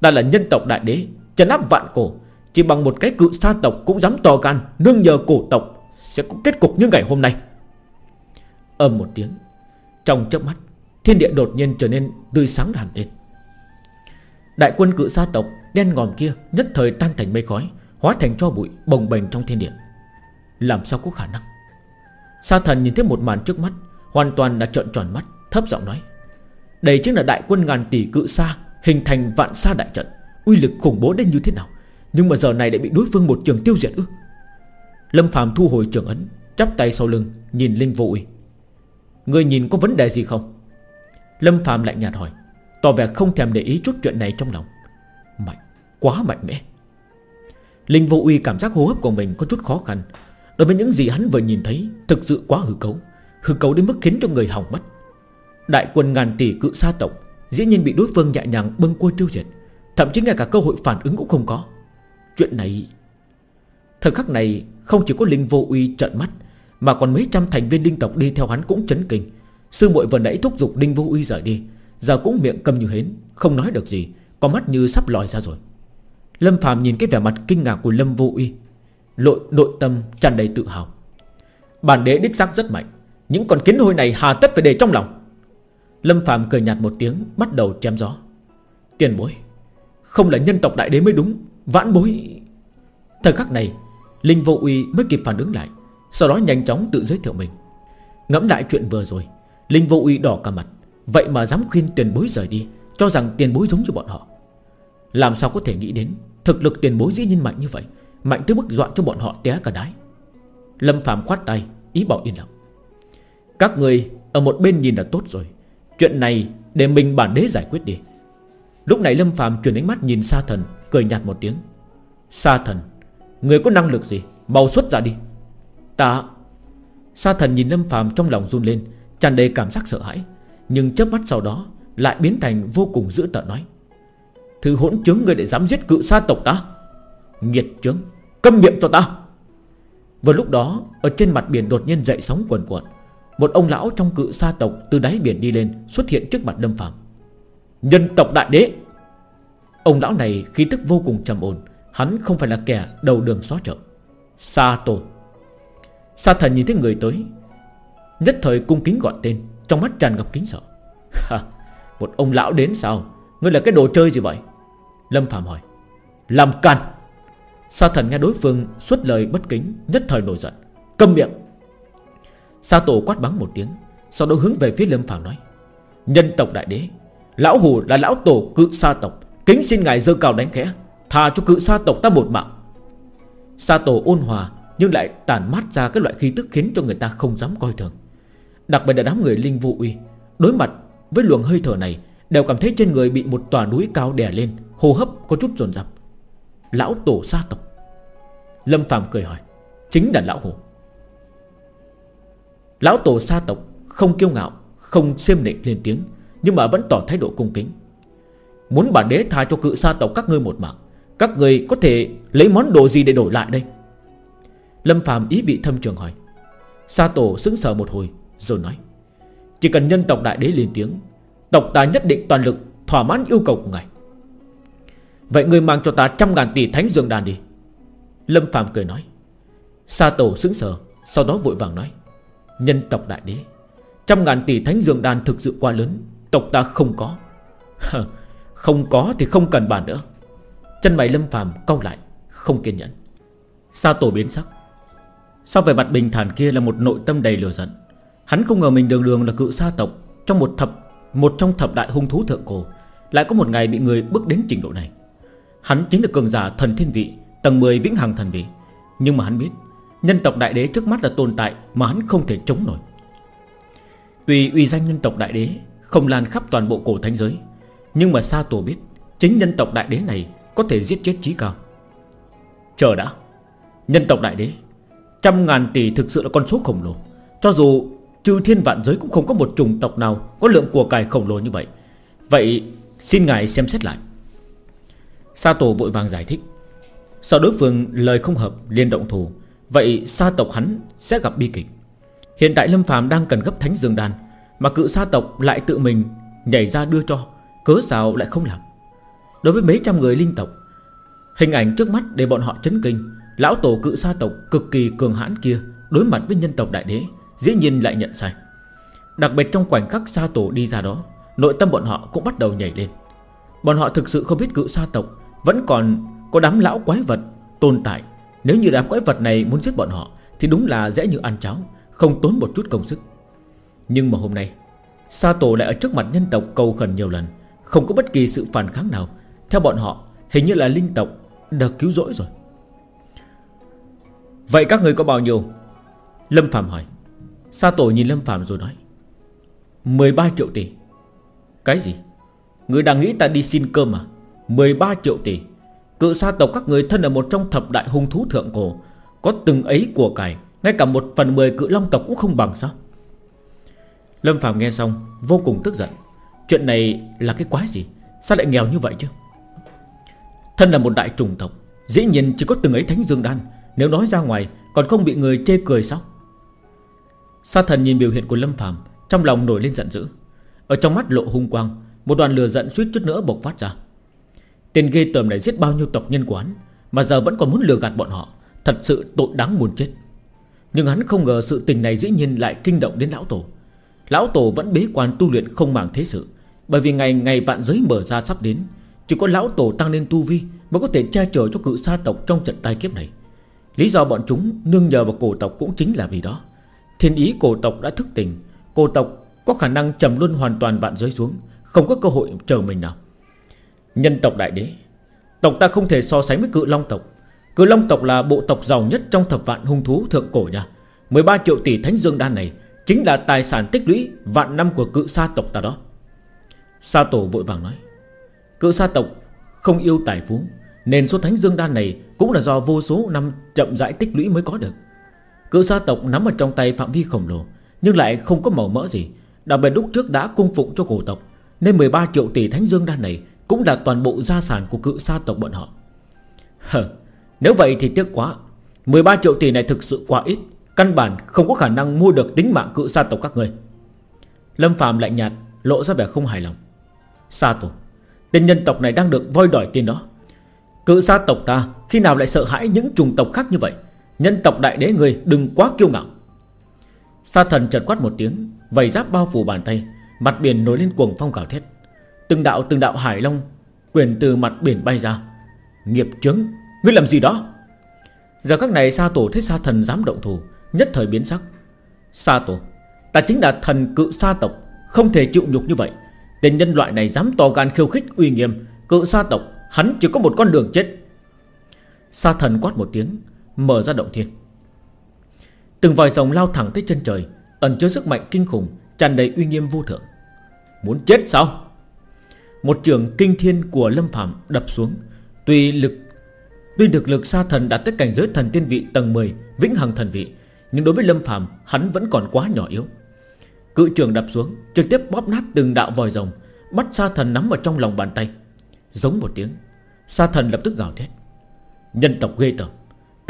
Ta là nhân tộc đại đế, Chân áp vạn cổ. Chỉ bằng một cái cự sa tộc cũng dám to gan, Nương nhờ cổ tộc, Sẽ có kết cục như ngày hôm nay. Âm một tiếng, Trong chớp mắt Thiên địa đột nhiên trở nên tươi sáng hẳn lên. Đại quân cự sa tộc Đen ngòm kia nhất thời tan thành mây khói, Hóa thành cho bụi bồng bềnh trong thiên địa. Làm sao có khả năng? Sa thần nhìn thấy một màn trước mắt, Hoàn toàn là trợn tròn mắt, Thấp giọng nói, Đây chính là đại quân ngàn tỷ cự sa Hình thành vạn sa đại trận, Uy lực khủng bố đến như thế nào? Nhưng mà giờ này lại bị đối phương một trường tiêu diệt ư? Lâm phàm thu hồi trường ấn, Chắp tay sau lưng, Nhìn Linh vô uy. Người nhìn có vấn đề gì không? Lâm Phạm lạnh nhạt hỏi Tỏ vẻ không thèm để ý chút chuyện này trong lòng. Mạnh, quá mạnh mẽ. Linh vô uy cảm giác hô hấp của mình có chút khó khăn. Đối với những gì hắn vừa nhìn thấy Thực sự quá hư cấu. Hư cấu đến mức khiến cho người hỏng mất. Đại quân ngàn tỷ cự sa tộc Dĩ nhiên bị đối phương nhẹ nhàng bâng cua tiêu diệt. Thậm chí ngay cả cơ hội phản ứng cũng không có. Chuyện này Thời khắc này không chỉ có Linh vô uy trận mắt Mà còn mấy trăm thành viên linh tộc đi theo hắn cũng chấn kinh. Sư muội vừa nãy thúc giục Đinh vô uy rời đi, Giờ cũng miệng cầm như hến, Không nói được gì, Có mắt như sắp lòi ra rồi. Lâm Phạm nhìn cái vẻ mặt kinh ngạc của Lâm Vô Uy Lội nội tâm tràn đầy tự hào. Bản đế đích xác rất mạnh, Những con kiến hôi này hà tất phải để trong lòng. Lâm Phạm cười nhạt một tiếng, Bắt đầu chém gió. Tiền bối, Không là nhân tộc đại đế mới đúng, Vãn bối. Thời khắc này, Linh Vô Uy mới kịp phản ứng lại, Sau đó nhanh chóng tự giới thiệu mình. Ngẫm lại chuyện vừa rồi Linh Vô Uy đỏ cả mặt. Vậy mà dám khuyên tiền bối rời đi, Cho rằng tiền bối giống như bọn họ. Làm sao có thể nghĩ đến Thực lực tiền bối dĩ nhiên mạnh như vậy, Mạnh tới mức dọa cho bọn họ té cả đái. Lâm Phạm khoát tay, Ý bảo yên lặng. Các người ở một bên nhìn là tốt rồi. Chuyện này để mình bản đế giải quyết đi. Lúc này Lâm Phạm chuyển ánh mắt nhìn Sa Thần, Cười nhạt một tiếng. Sa Thần, Người có năng lực gì? Màu xuất ra đi. Ta. Sa Thần nhìn Lâm Phạm trong lòng run lên tràn đầy cảm giác sợ hãi, Nhưng chớp mắt sau đó Lại biến thành vô cùng dữ tợn nói, Thứ hỗn chứng người để dám giết cự sa tộc ta? Nghiệt chứng Câm miệng cho ta. Vào lúc đó, Ở trên mặt biển đột nhiên dậy sóng quần cuộn. Một ông lão trong cự sa tộc Từ đáy biển đi lên xuất hiện trước mặt Lâm Phạm Nhân tộc đại đế! Ông lão này khí tức vô cùng trầm ổn, Hắn không phải là kẻ đầu đường xó chợ. Sa tổ. Sa thần nhìn thấy người tới Nhất thời cung kính gọi tên, Trong mắt tràn ngập kính sợ. Một ông lão đến sao? Ngươi là cái đồ chơi gì vậy? Lâm Phạm hỏi. Làm can Sa thần nghe đối phương xuất lời bất kính, Nhất thời nổi giận, Câm miệng. Sa tổ quát bắn một tiếng, Sau đó hướng về phía Lâm Phạm nói. Nhân tộc đại đế, Lão Hù là lão tổ cự sa tộc, Kính xin ngài dơ cao đánh khẽ Thà cho cự sa tộc ta một mạng. Sa tổ ôn hòa, Nhưng lại tàn mát ra cái loại khí tức Khiến cho người ta không dám coi thường. Đặc biệt là đám người linh Vũ uy. Đối mặt với luồng hơi thở này, Đều cảm thấy trên người bị một tòa núi cao đè lên, Hô hấp có chút dồn dập. Lão tổ sa tộc. Lâm Phạm cười hỏi, Chính là lão hồ Lão tổ sa tộc Không kiêu ngạo, Không xiêm nịnh lên tiếng, Nhưng mà vẫn tỏ thái độ cung kính. Muốn bản đế tha cho cự sa tộc các ngươi một mạng, Các người có thể lấy món đồ gì để đổi lại đây? Lâm Phạm ý vị thâm trường hỏi. Sa tổ sững sờ một hồi rồi nói, Chỉ cần nhân tộc đại đế lên tiếng, Tộc ta nhất định toàn lực Thỏa mãn yêu cầu của ngài. Vậy ngươi mang cho ta trăm ngàn tỷ thánh dương đàn đi. Lâm Phạm cười nói. Sa tổ sững sờ, Sau đó vội vàng nói, Nhân tộc đại đế, Trăm ngàn tỷ thánh dương đàn thực sự quá lớn, Tộc ta không có. <laughs> Không có thì không cần bàn nữa. Chân mày Lâm Phạm cau lại, Không kiên nhẫn. Sa tổ biến sắc. Sau về mặt bình thản kia là một nội tâm đầy lửa giận? Hắn không ngờ mình đường đường là cự sa tộc. Trong một thập, Một trong thập đại hung thú thượng cổ, Lại có một ngày bị người bước đến trình độ này. Hắn chính là cường giả thần thiên vị, Tầng 10 vĩnh hằng thần vị. Nhưng mà hắn biết, Nhân tộc đại đế trước mắt là tồn tại Mà hắn không thể chống nổi. Tuy uy danh nhân tộc đại đế Không lan khắp toàn bộ cổ thánh giới, Nhưng mà Sa Tổ biết Chính nhân tộc đại đế này Có thể giết chết trí cao. Chờ đã, Nhân tộc đại đế, Trăm ngàn tỷ thực sự là con số khổng lồ. Cho dù trừ thiên vạn giới cũng không có một chủng tộc nào Có lượng của cải khổng lồ như vậy. Vậy xin ngài xem xét lại. Sa tổ vội vàng giải thích. Sau đối phương lời không hợp liên động thủ. Vậy sa tộc hắn sẽ gặp bi kịch. Hiện tại Lâm phàm đang cần gấp thánh dương đan, Mà cự sa tộc lại tự mình Nhảy ra đưa cho, Cớ sao lại không làm? Đối với mấy trăm người linh tộc, Hình ảnh trước mắt để bọn họ chấn kinh, Lão tổ cự sa tộc cực kỳ cường hãn kia Đối mặt với nhân tộc đại đế Dĩ nhiên lại nhận sai. Đặc biệt trong khoảnh khắc sa tổ đi ra đó, Nội tâm bọn họ cũng bắt đầu nhảy lên. Bọn họ thực sự không biết cự sa tộc Vẫn còn có đám lão quái vật tồn tại. Nếu như đám quái vật này muốn giết bọn họ, Thì đúng là dễ như ăn cháo, Không tốn một chút công sức. Nhưng mà hôm nay, Sa tổ lại ở trước mặt nhân tộc cầu khẩn nhiều lần, Không có bất kỳ sự phản kháng nào. Theo bọn họ, hình như là linh tộc Được cứu rỗi rồi. Vậy các người có bao nhiêu? Lâm Phạm hỏi. Sa tổ nhìn Lâm Phạm rồi nói 13 triệu tỷ. Cái gì? Người đang nghĩ ta đi xin cơm à? 13 triệu tỷ. Cự sa tộc các người thân ở một trong thập đại hung thú thượng cổ, Có từng ấy của cải, Ngay cả một phần mười cự long tộc cũng không bằng sao? Lâm Phạm nghe xong, Vô cùng tức giận. Chuyện này là cái quái gì? Sao lại nghèo như vậy chứ? Thân là một đại trùng tộc, Dĩ nhiên chỉ có từng ấy thánh dương đan. Nếu nói ra ngoài, còn không bị người chê cười sao? Sa thần nhìn biểu hiện của Lâm Phàm, Trong lòng nổi lên giận dữ. Ở trong mắt lộ hung quang, Một đoàn lửa giận suýt chút nữa bộc phát ra. Tên ghê tởm này giết bao nhiêu tộc nhân quán Mà giờ vẫn còn muốn lừa gạt bọn họ, Thật sự tội đáng muốn chết. Nhưng hắn không ngờ sự tình này dĩ nhiên lại kinh động đến lão tổ. Lão tổ vẫn bế quan tu luyện không màng thế sự, Bởi vì ngày ngày vạn giới mở ra sắp đến, Chỉ có lão tổ tăng lên tu vi Mới có thể che chở cho cự sa tộc trong trận tai kiếp này. Lý do bọn chúng nương nhờ vào cổ tộc cũng chính là vì đó. Thiên ý cổ tộc đã thức tỉnh. Cổ tộc có khả năng trầm luân hoàn toàn vạn giới xuống, Không có cơ hội chờ mình nào. Nhân tộc đại đế, Tộc ta không thể so sánh với cự long tộc. Cự long tộc là bộ tộc giàu nhất trong thập vạn hung thú thượng cổ nha. 13 triệu tỷ thánh dương đan này Chính là tài sản tích lũy vạn năm của cự sa tộc ta đó. Sa tổ vội vàng nói, Cự sa tộc không yêu tài phú, Nên số thánh dương đan này Cũng là do vô số năm chậm rãi tích lũy mới có được. Cự sa tộc nắm ở trong tay phạm vi khổng lồ, Nhưng lại không có màu mỡ gì. Đặc biệt lúc trước đã cung phụng cho cổ tộc, Nên 13 triệu tỷ thánh dương đan này Cũng là toàn bộ gia sản của cự sa tộc bọn họ. Hờ Nếu vậy thì tiếc quá. 13 triệu tỷ này thực sự quá ít, Căn bản không có khả năng mua được tính mạng cự sa tộc các người Lâm Phạm lạnh nhạt, Lộ ra vẻ không hài lòng. Sa tổ, Tên nhân tộc này đang được voi đòi tiền đó. Cự sa tộc ta khi nào lại sợ hãi những trùng tộc khác như vậy? Nhân tộc đại đế người đừng quá kiêu ngạo. Sa thần chợt quát một tiếng Vầy giáp bao phủ bàn tay, Mặt biển nổi lên cuồng phong gào thét. Từng đạo từng đạo hải long, Quyền từ mặt biển bay ra. Nghiệp chướng, Ngươi làm gì đó? Giờ các này sa tổ thấy sa thần dám động thủ, Nhất thời biến sắc. Sa tổ, Ta chính là thần cự sa tộc, Không thể chịu nhục như vậy. Tên nhân loại này dám to gan khiêu khích uy nghiêm, Cự sa tộc, Hắn chỉ có một con đường chết. Sa thần quát một tiếng Mở ra động thiên. Từng vòi rồng lao thẳng tới chân trời, Ẩn chứa sức mạnh kinh khủng, tràn đầy uy nghiêm vô thượng. Muốn chết sao? Một trường kinh thiên của Lâm Phạm đập xuống. Tuy lực, Tuy được lực sa thần đạt tới cảnh giới thần tiên vị tầng 10 Vĩnh hằng thần vị, Nhưng đối với Lâm Phạm hắn vẫn còn quá nhỏ yếu. Cự trường đập xuống, Trực tiếp bóp nát từng đạo vòi rồng, Bắt sa thần nắm ở trong lòng bàn tay. Giống một tiếng Sa thần lập tức gào thét. Nhân tộc ghê tởm.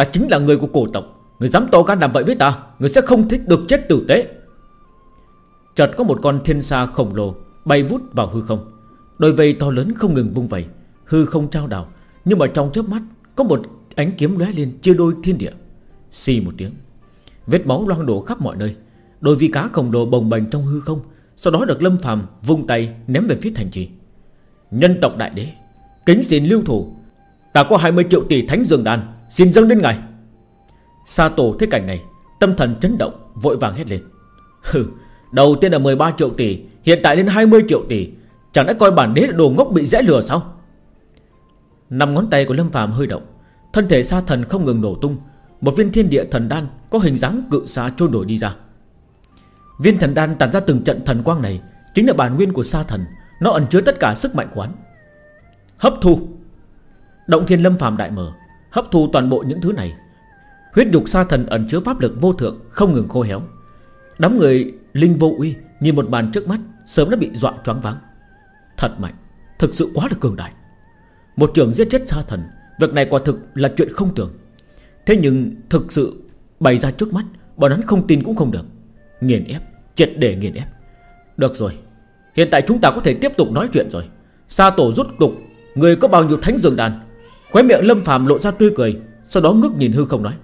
Ta chính là người của cổ tộc. Người dám to gan làm vậy với ta, Người sẽ không thích được chết tử tế. Chợt có một con thiên sa khổng lồ Bay vút vào hư không. Đôi vây to lớn không ngừng vung vẩy, Hư không trao đảo. Nhưng mà trong chớp mắt, Có một ánh kiếm lóe lên chia đôi thiên địa. Xì một tiếng, Vết máu loang đổ khắp mọi nơi. Đôi vi cá khổng lồ bồng bềnh trong hư không, Sau đó được Lâm phàm vung tay ném về phía thành trì. Nhân tộc đại đế, Kính xin lưu thủ. Ta có 20 triệu tỷ thánh dương đàn Xin dâng đến ngài. Sa tổ thấy cảnh này, Tâm thần chấn động, vội vàng hét lên. Hừ, Đầu tiên là 13 triệu tỷ, Hiện tại lên 20 triệu tỷ, Chẳng đã coi bản đế là đồ ngốc bị dễ lừa sao? Năm ngón tay của Lâm phàm hơi động, Thân thể sa thần không ngừng nổ tung, Một viên thiên địa thần đan Có hình dáng cự xa trôi nổi đi ra. Viên thần đan tản ra từng trận thần quang này, Chính là bản nguyên của sa thần, Nó ẩn chứa tất cả sức mạnh quán. Hấp thu. Động thiên lâm phàm đại mở Hấp thu toàn bộ những thứ này. Huyết dục sa thần ẩn chứa pháp lực vô thượng Không ngừng khô héo. Đám người linh vô uy Nhìn một màn trước mắt, Sớm đã bị dọa choáng váng. Thật mạnh, Thực sự quá là cường đại. Một trường giết chết sa thần, Việc này quả thực là chuyện không tưởng. Thế nhưng thực sự bày ra trước mắt, Bọn hắn không tin cũng không được. Nghiền ép, Triệt để nghiền ép. Được rồi, Hiện tại chúng ta có thể tiếp tục nói chuyện rồi. Sa tổ rút cục, Người có bao nhiêu thánh dường đàn Khóe miệng lâm phàm lộ ra tươi cười, Sau đó ngước nhìn hư không nói.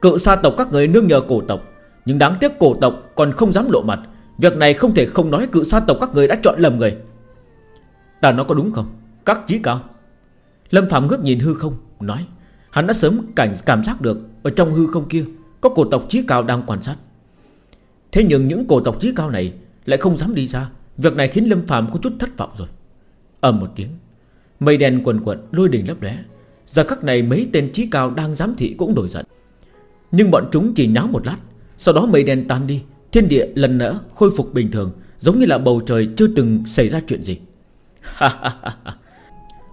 Cự sa tộc các người nương nhờ cổ tộc, Nhưng đáng tiếc cổ tộc còn không dám lộ mặt. Việc này không thể không nói cự sa tộc các người đã chọn lầm người. Ta nói có đúng không? Các chí cao. Lâm Phạm ngước nhìn hư không, Nói, Hắn đã sớm cảnh cảm giác được Ở trong hư không kia Có cổ tộc chí cao đang quan sát. Thế nhưng những cổ tộc chí cao này Lại không dám đi ra. Việc này khiến Lâm Phạm có chút thất vọng rồi. Ầm một tiếng Mây đen quần quận lôi đình lấp lé Giờ khắc này mấy tên trí cao đang giám thị cũng đổi giận. Nhưng bọn chúng chỉ nháo một lát, Sau đó mây đen tan đi. Thiên địa lần nữa khôi phục bình thường, Giống như là bầu trời chưa từng xảy ra chuyện gì.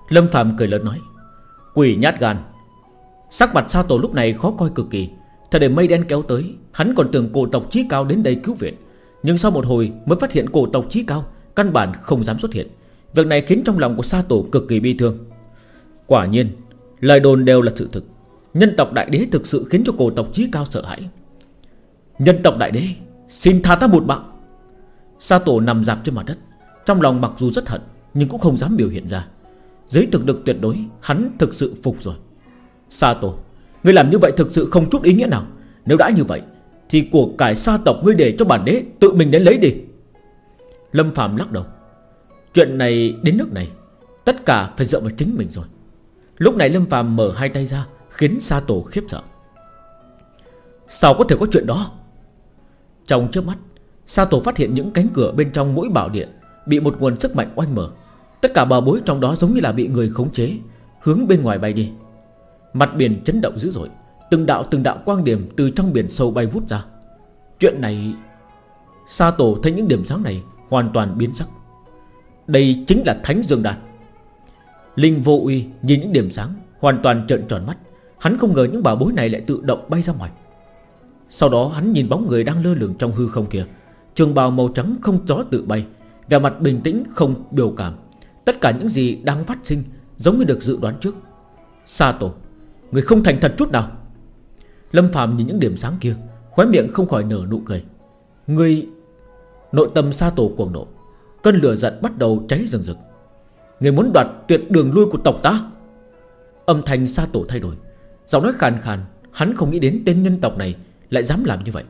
Lâm Phạm cười lớn nói, Quỷ nhát gan. Sắc mặt Sa Tổ lúc này khó coi cực kỳ. Thời điểm mây đen kéo tới, Hắn còn tưởng cổ tộc trí cao đến đây cứu viện. Nhưng sau một hồi mới phát hiện cổ tộc trí cao Căn bản không dám xuất hiện. Việc này khiến trong lòng của Sa Tổ cực kỳ bi thương. Quả nhiên, Lời đồn đều là sự thực. Nhân tộc đại đế thực sự khiến cho cổ tộc chí cao sợ hãi. Nhân tộc đại đế, Xin tha ta một mạng. Sa tổ nằm dạp trên mặt đất. Trong lòng mặc dù rất hận, Nhưng cũng không dám biểu hiện ra. Dưới thực lực tuyệt đối, Hắn thực sự phục rồi. Sa tổ, Ngươi làm như vậy thực sự không chút ý nghĩa nào. Nếu đã như vậy, Thì của cải sa tộc ngươi để cho bản đế Tự mình đến lấy đi. Lâm Phạm lắc đầu. Chuyện này đến nước này, Tất cả phải dựa vào chính mình rồi. Lúc này Lâm phàm mở hai tay ra, Khiến Sa Tổ khiếp sợ. Sao có thể có chuyện đó? Trong trước mắt, Sa tổ phát hiện những cánh cửa bên trong mỗi bảo địa Bị một nguồn sức mạnh oanh mở. Tất cả bờ bối trong đó giống như là bị người khống chế, Hướng bên ngoài bay đi. Mặt biển chấn động dữ dội, Từng đạo từng đạo quang điểm từ trong biển sâu bay vút ra. Chuyện này, Sa tổ thấy những điểm sáng này Hoàn toàn biến sắc. Đây chính là Thánh Dương đan. Linh vô uy nhìn những điểm sáng, Hoàn toàn trợn tròn mắt. Hắn không ngờ những bảo bối này lại tự động bay ra ngoài. Sau đó hắn nhìn bóng người đang lơ lửng trong hư không kia. Trường bào màu trắng không gió tự bay, Vẻ mặt bình tĩnh, không biểu cảm. Tất cả những gì đang phát sinh Giống như được dự đoán trước. Sa tổ, Người không thành thật chút nào. Lâm Phạm nhìn những điểm sáng kia, Khóe miệng không khỏi nở nụ cười. Người, Nội tâm sa tổ cuồng nộ. Cơn lửa giận bắt đầu cháy rừng rực. Người muốn đoạt tuyệt đường lui của tộc ta? Âm thanh sa tổ thay đổi. Giọng nói khàn khàn, Hắn không nghĩ đến tên nhân tộc này lại dám làm như vậy.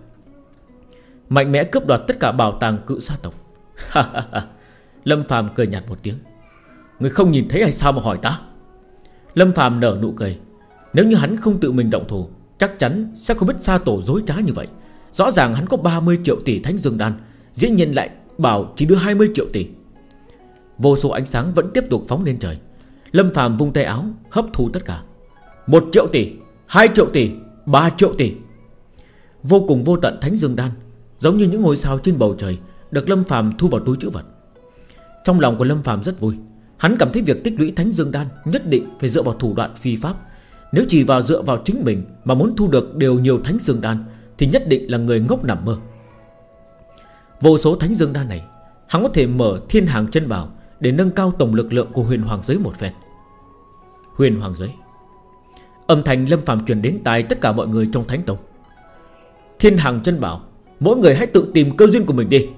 Mạnh mẽ cướp đoạt tất cả bảo tàng cự sa tộc. Lâm Phạm cười nhạt một tiếng. Người không nhìn thấy hay sao mà hỏi ta? Lâm Phạm nở nụ cười. Nếu như hắn không tự mình động thủ, Chắc chắn sẽ không biết sa tổ dối trá như vậy. Rõ ràng hắn có 30 triệu tỷ thánh dương đan, Dĩ nhiên lại bảo chỉ đưa 20 triệu tỷ. Vô số ánh sáng vẫn tiếp tục phóng lên trời. Lâm Phạm vung tay áo, Hấp thu tất cả. 1 triệu tỷ 2 triệu tỷ 3 triệu tỷ. Vô cùng vô tận thánh dương đan, Giống như những ngôi sao trên bầu trời, Được Lâm Phàm thu vào túi chữ vật. Trong lòng của Lâm Phàm rất vui. Hắn cảm thấy việc tích lũy thánh dương đan Nhất định phải dựa vào thủ đoạn phi pháp. Nếu chỉ vào dựa vào chính mình Mà muốn thu được đều nhiều thánh dương đan, Thì nhất định là người ngốc nằm mơ. Vô số thánh dương đan này, Hắn có thể mở thiên hàng chân bảo Để nâng cao tổng lực lượng của huyền hoàng giới một phen. Huyền hoàng giới. Âm thanh lâm phàm truyền đến tai tất cả mọi người trong thánh tông. Thiên hàng chân bảo Mỗi người hãy tự tìm cơ duyên của mình đi.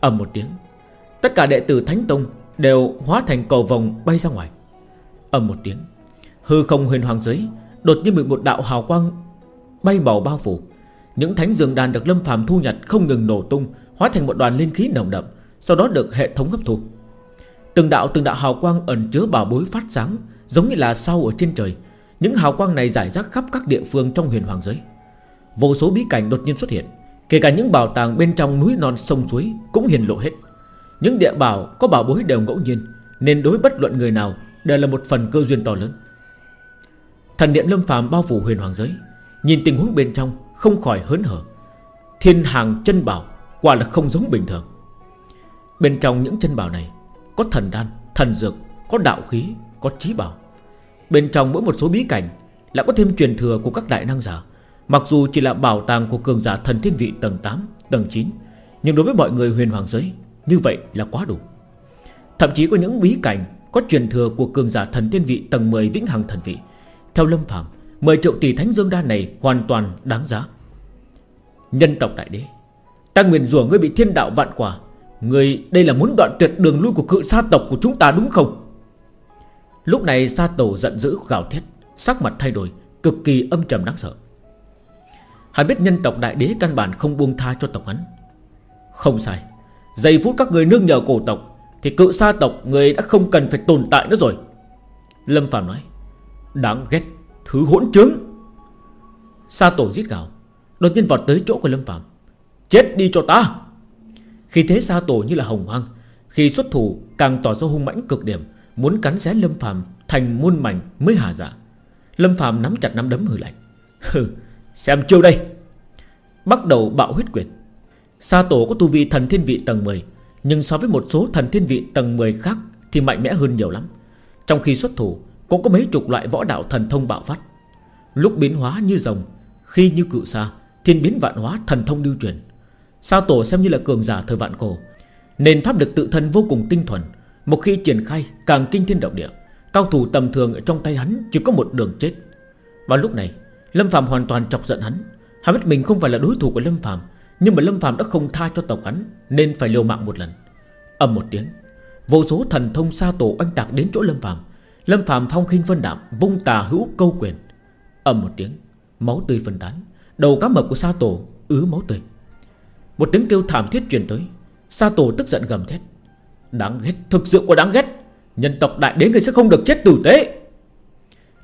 Ầm một tiếng, Tất cả đệ tử Thánh Tông Đều hóa thành cầu vòng bay ra ngoài. Ầm một tiếng, Hư không huyền hoàng giới Đột nhiên bị một đạo hào quang Bay màu bao phủ. Những thánh dường đàn được Lâm phàm thu nhặt không ngừng nổ tung, Hóa thành một đoàn linh khí nồng đậm, Sau đó được hệ thống hấp thu. Từng đạo từng đạo hào quang ẩn chứa bảo bối phát sáng, Giống như là sao ở trên trời. Những hào quang này giải rác khắp các địa phương trong huyền hoàng giới. Vô số bí cảnh đột nhiên xuất hiện, Kể cả những bảo tàng bên trong núi non sông suối Cũng hiện lộ hết. Những địa bảo có bảo bối đều ngẫu nhiên, Nên đối bất luận người nào Đều là một phần cơ duyên to lớn. Thần điện lâm phàm bao phủ huyền hoàng giới, Nhìn tình huống bên trong không khỏi hớn hở. Thiên hàng chân bảo Quả là không giống bình thường. Bên trong những chân bảo này Có thần đan, thần dược Có đạo khí, có trí bảo. Bên trong mỗi một số bí cảnh Lại có thêm truyền thừa của các đại năng giả. Mặc dù chỉ là bảo tàng của cường giả thần thiên vị tầng 8, tầng 9 Nhưng đối với mọi người huyền hoàng giới Như vậy là quá đủ. Thậm chí có những bí cảnh Có truyền thừa của cường giả thần thiên vị tầng 10 vĩnh hằng thần vị. Theo Lâm Phạm 10 triệu tỷ thánh dương đan này hoàn toàn đáng giá. Nhân tộc đại đế, Ta nguyện rủa ngươi bị thiên đạo vạn quả. Ngươi, đây là muốn đoạn tuyệt đường lui của cự sa tộc của chúng ta đúng không? Lúc này sa tổ giận dữ gào thét, Sắc mặt thay đổi, Cực kỳ âm trầm đáng sợ. Hắn biết nhân tộc đại đế căn bản không buông tha cho tộc hắn. Không sai, Giây phút các người nương nhờ cổ tộc, Thì cự sa tộc người đã không cần phải tồn tại nữa rồi. Lâm Phạm nói, Đáng ghét. Thứ hỗn trứng. Sa tổ giết gào Đột nhiên vọt tới chỗ của Lâm Phạm Chết đi cho ta! Khi thế Sa tổ như là hồng hoang, Khi xuất thủ càng tỏ ra hung mãnh cực điểm, Muốn cắn xé Lâm Phạm thành muôn mảnh mới hà dạ. Lâm Phạm nắm chặt nắm đấm hừ lạnh. <laughs> Hừ, Xem chiêu đây! Bắt đầu bạo huyết quyền Sa tổ có tu vi thần thiên vị tầng 10 Nhưng so với một số thần thiên vị tầng 10 khác Thì mạnh mẽ hơn nhiều lắm. Trong khi xuất thủ cũng có mấy chục loại võ đạo thần thông bạo phát. Lúc biến hóa như rồng, Khi như cự sa, Thiên biến vạn hóa thần thông lưu truyền. Sa tổ xem như là cường giả thời vạn cổ Nền pháp lực tự thân vô cùng tinh thuần. Một khi triển khai càng kinh thiên động địa, Cao thủ tầm thường ở trong tay hắn Chỉ có một đường chết. Và lúc này, Lâm Phạm hoàn toàn chọc giận hắn. Hắn biết mình không phải là đối thủ của Lâm Phạm Nhưng mà Lâm Phạm đã không tha cho tộc hắn, Nên phải liều mạng một lần. Âm một tiếng, Vô số thần thông sa tổ oanh tạc đến chỗ Lâm Phạm Lâm Phạm phong khinh vân đạm, Vung tà hữu câu quyền. Ầm một tiếng, Máu tươi phân tán, Đầu cá mập của sa tổ ứ máu tươi. Một tiếng kêu thảm thiết truyền tới, Sa tổ tức giận gầm thét. Đáng ghét, Thực sự quá đáng ghét. Nhân tộc đại đế người sẽ không được chết tử tế.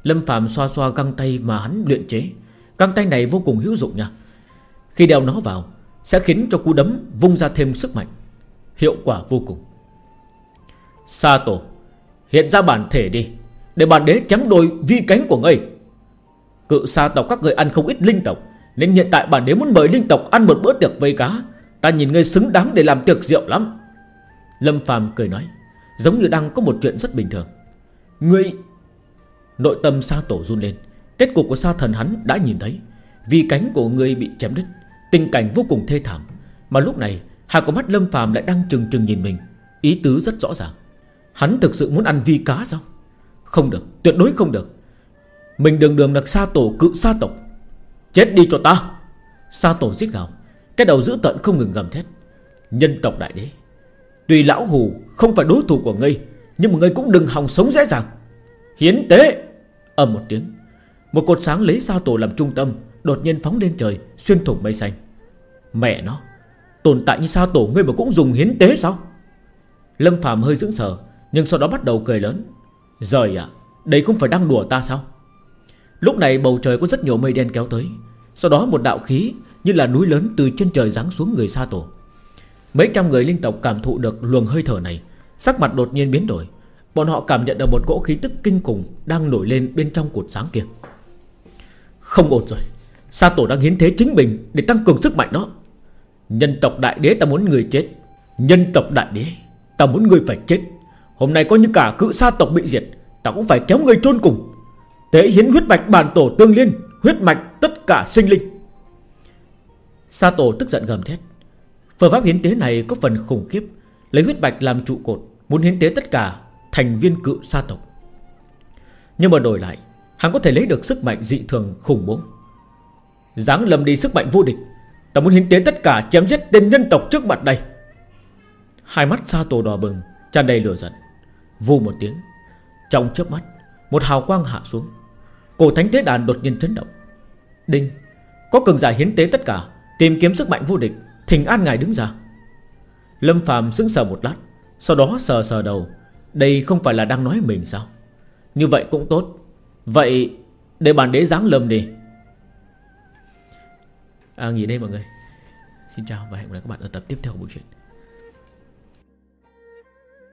Lâm Phạm xoa xoa găng tay mà hắn luyện chế. Găng tay này vô cùng hữu dụng nha. Khi đeo nó vào, Sẽ khiến cho cú đấm vung ra thêm sức mạnh. Hiệu quả vô cùng. Sa tổ Hiện ra bản thể đi, Để bản đế chém đôi vi cánh của ngươi. Cự sa tộc các người ăn không ít linh tộc, Nên hiện tại bản đế muốn mời linh tộc Ăn một bữa tiệc vây cá. Ta nhìn ngươi xứng đáng để làm tiệc rượu lắm. Lâm Phàm cười nói, Giống như đang có một chuyện rất bình thường. Ngươi, Nội tâm sa tổ run lên. Kết cục của sa thần hắn đã nhìn thấy. Vì cánh của ngươi bị chém đứt, Tình cảnh vô cùng thê thảm. Mà lúc này, hai con mắt lâm phàm lại đang trừng trừng nhìn mình. Ý tứ rất rõ ràng. Hắn thực sự muốn ăn vi cá sao? Không được, tuyệt đối không được. Mình đường đường là sa tổ cự sa tộc. Chết đi cho ta. Sa tổ giết gào. Cái đầu giữ tận không ngừng gầm thét. Nhân tộc đại đế Tuy lão hù không phải đối thủ của ngươi Nhưng mà ngươi cũng đừng hòng sống dễ dàng. Hiến tế! Ầm một tiếng Một cột sáng lấy sa tổ làm trung tâm Đột nhiên phóng lên trời Xuyên thủng mây xanh. Mẹ nó Tồn tại như sa tổ ngươi mà cũng dùng hiến tế sao? Lâm Phạm hơi dững sờ nhưng sau đó bắt đầu cười lớn. Rời à Đây không phải đang đùa ta sao? Lúc này bầu trời có rất nhiều mây đen kéo tới. Sau đó một đạo khí Như là núi lớn từ trên trời giáng xuống người sa tổ. Mấy trăm người linh tộc cảm thụ được luồng hơi thở này, Sắc mặt đột nhiên biến đổi. Bọn họ cảm nhận được một cỗ khí tức kinh khủng Đang nổi lên bên trong cột sáng kia. Không ổn rồi, Sa tổ đang hiến thế chính mình Để tăng cường sức mạnh đó. Nhân tộc đại đế ta muốn người chết, Nhân tộc đại đế Ta muốn người phải chết. Hôm nay có như cả cự sa tộc bị diệt, Ta cũng phải kéo người chôn cùng. Tế hiến huyết mạch bản tổ tương liên, Huyết mạch tất cả sinh linh. Sa tổ tức giận gầm thét. Phương pháp hiến tế này có phần khủng khiếp, Lấy huyết mạch làm trụ cột, Muốn hiến tế tất cả Thành viên cự sa tộc. Nhưng mà đổi lại, Hắn có thể lấy được sức mạnh dị thường khủng bố. Giáng lầm đi sức mạnh vô địch, Ta muốn hiến tế tất cả chém giết tên nhân tộc trước mặt đây. Hai mắt Sa Tổ đỏ bừng, tràn đầy lửa giận. Vù một tiếng. Trong chớp mắt, Một hào quang hạ xuống. Cổ thánh tế đàn đột nhiên chấn động. Đinh, Có cường giả hiến tế tất cả, Tìm kiếm sức mạnh vô địch, Thỉnh an ngài đứng ra. Lâm Phạm sững sờ một lát, Sau đó sờ sờ đầu. Đây không phải là đang nói mình sao? Như vậy cũng tốt. Vậy để bản đế giáng lâm đi. À nghỉ đây mọi người. Xin chào và hẹn gặp lại các bạn ở tập tiếp theo của bộ truyện.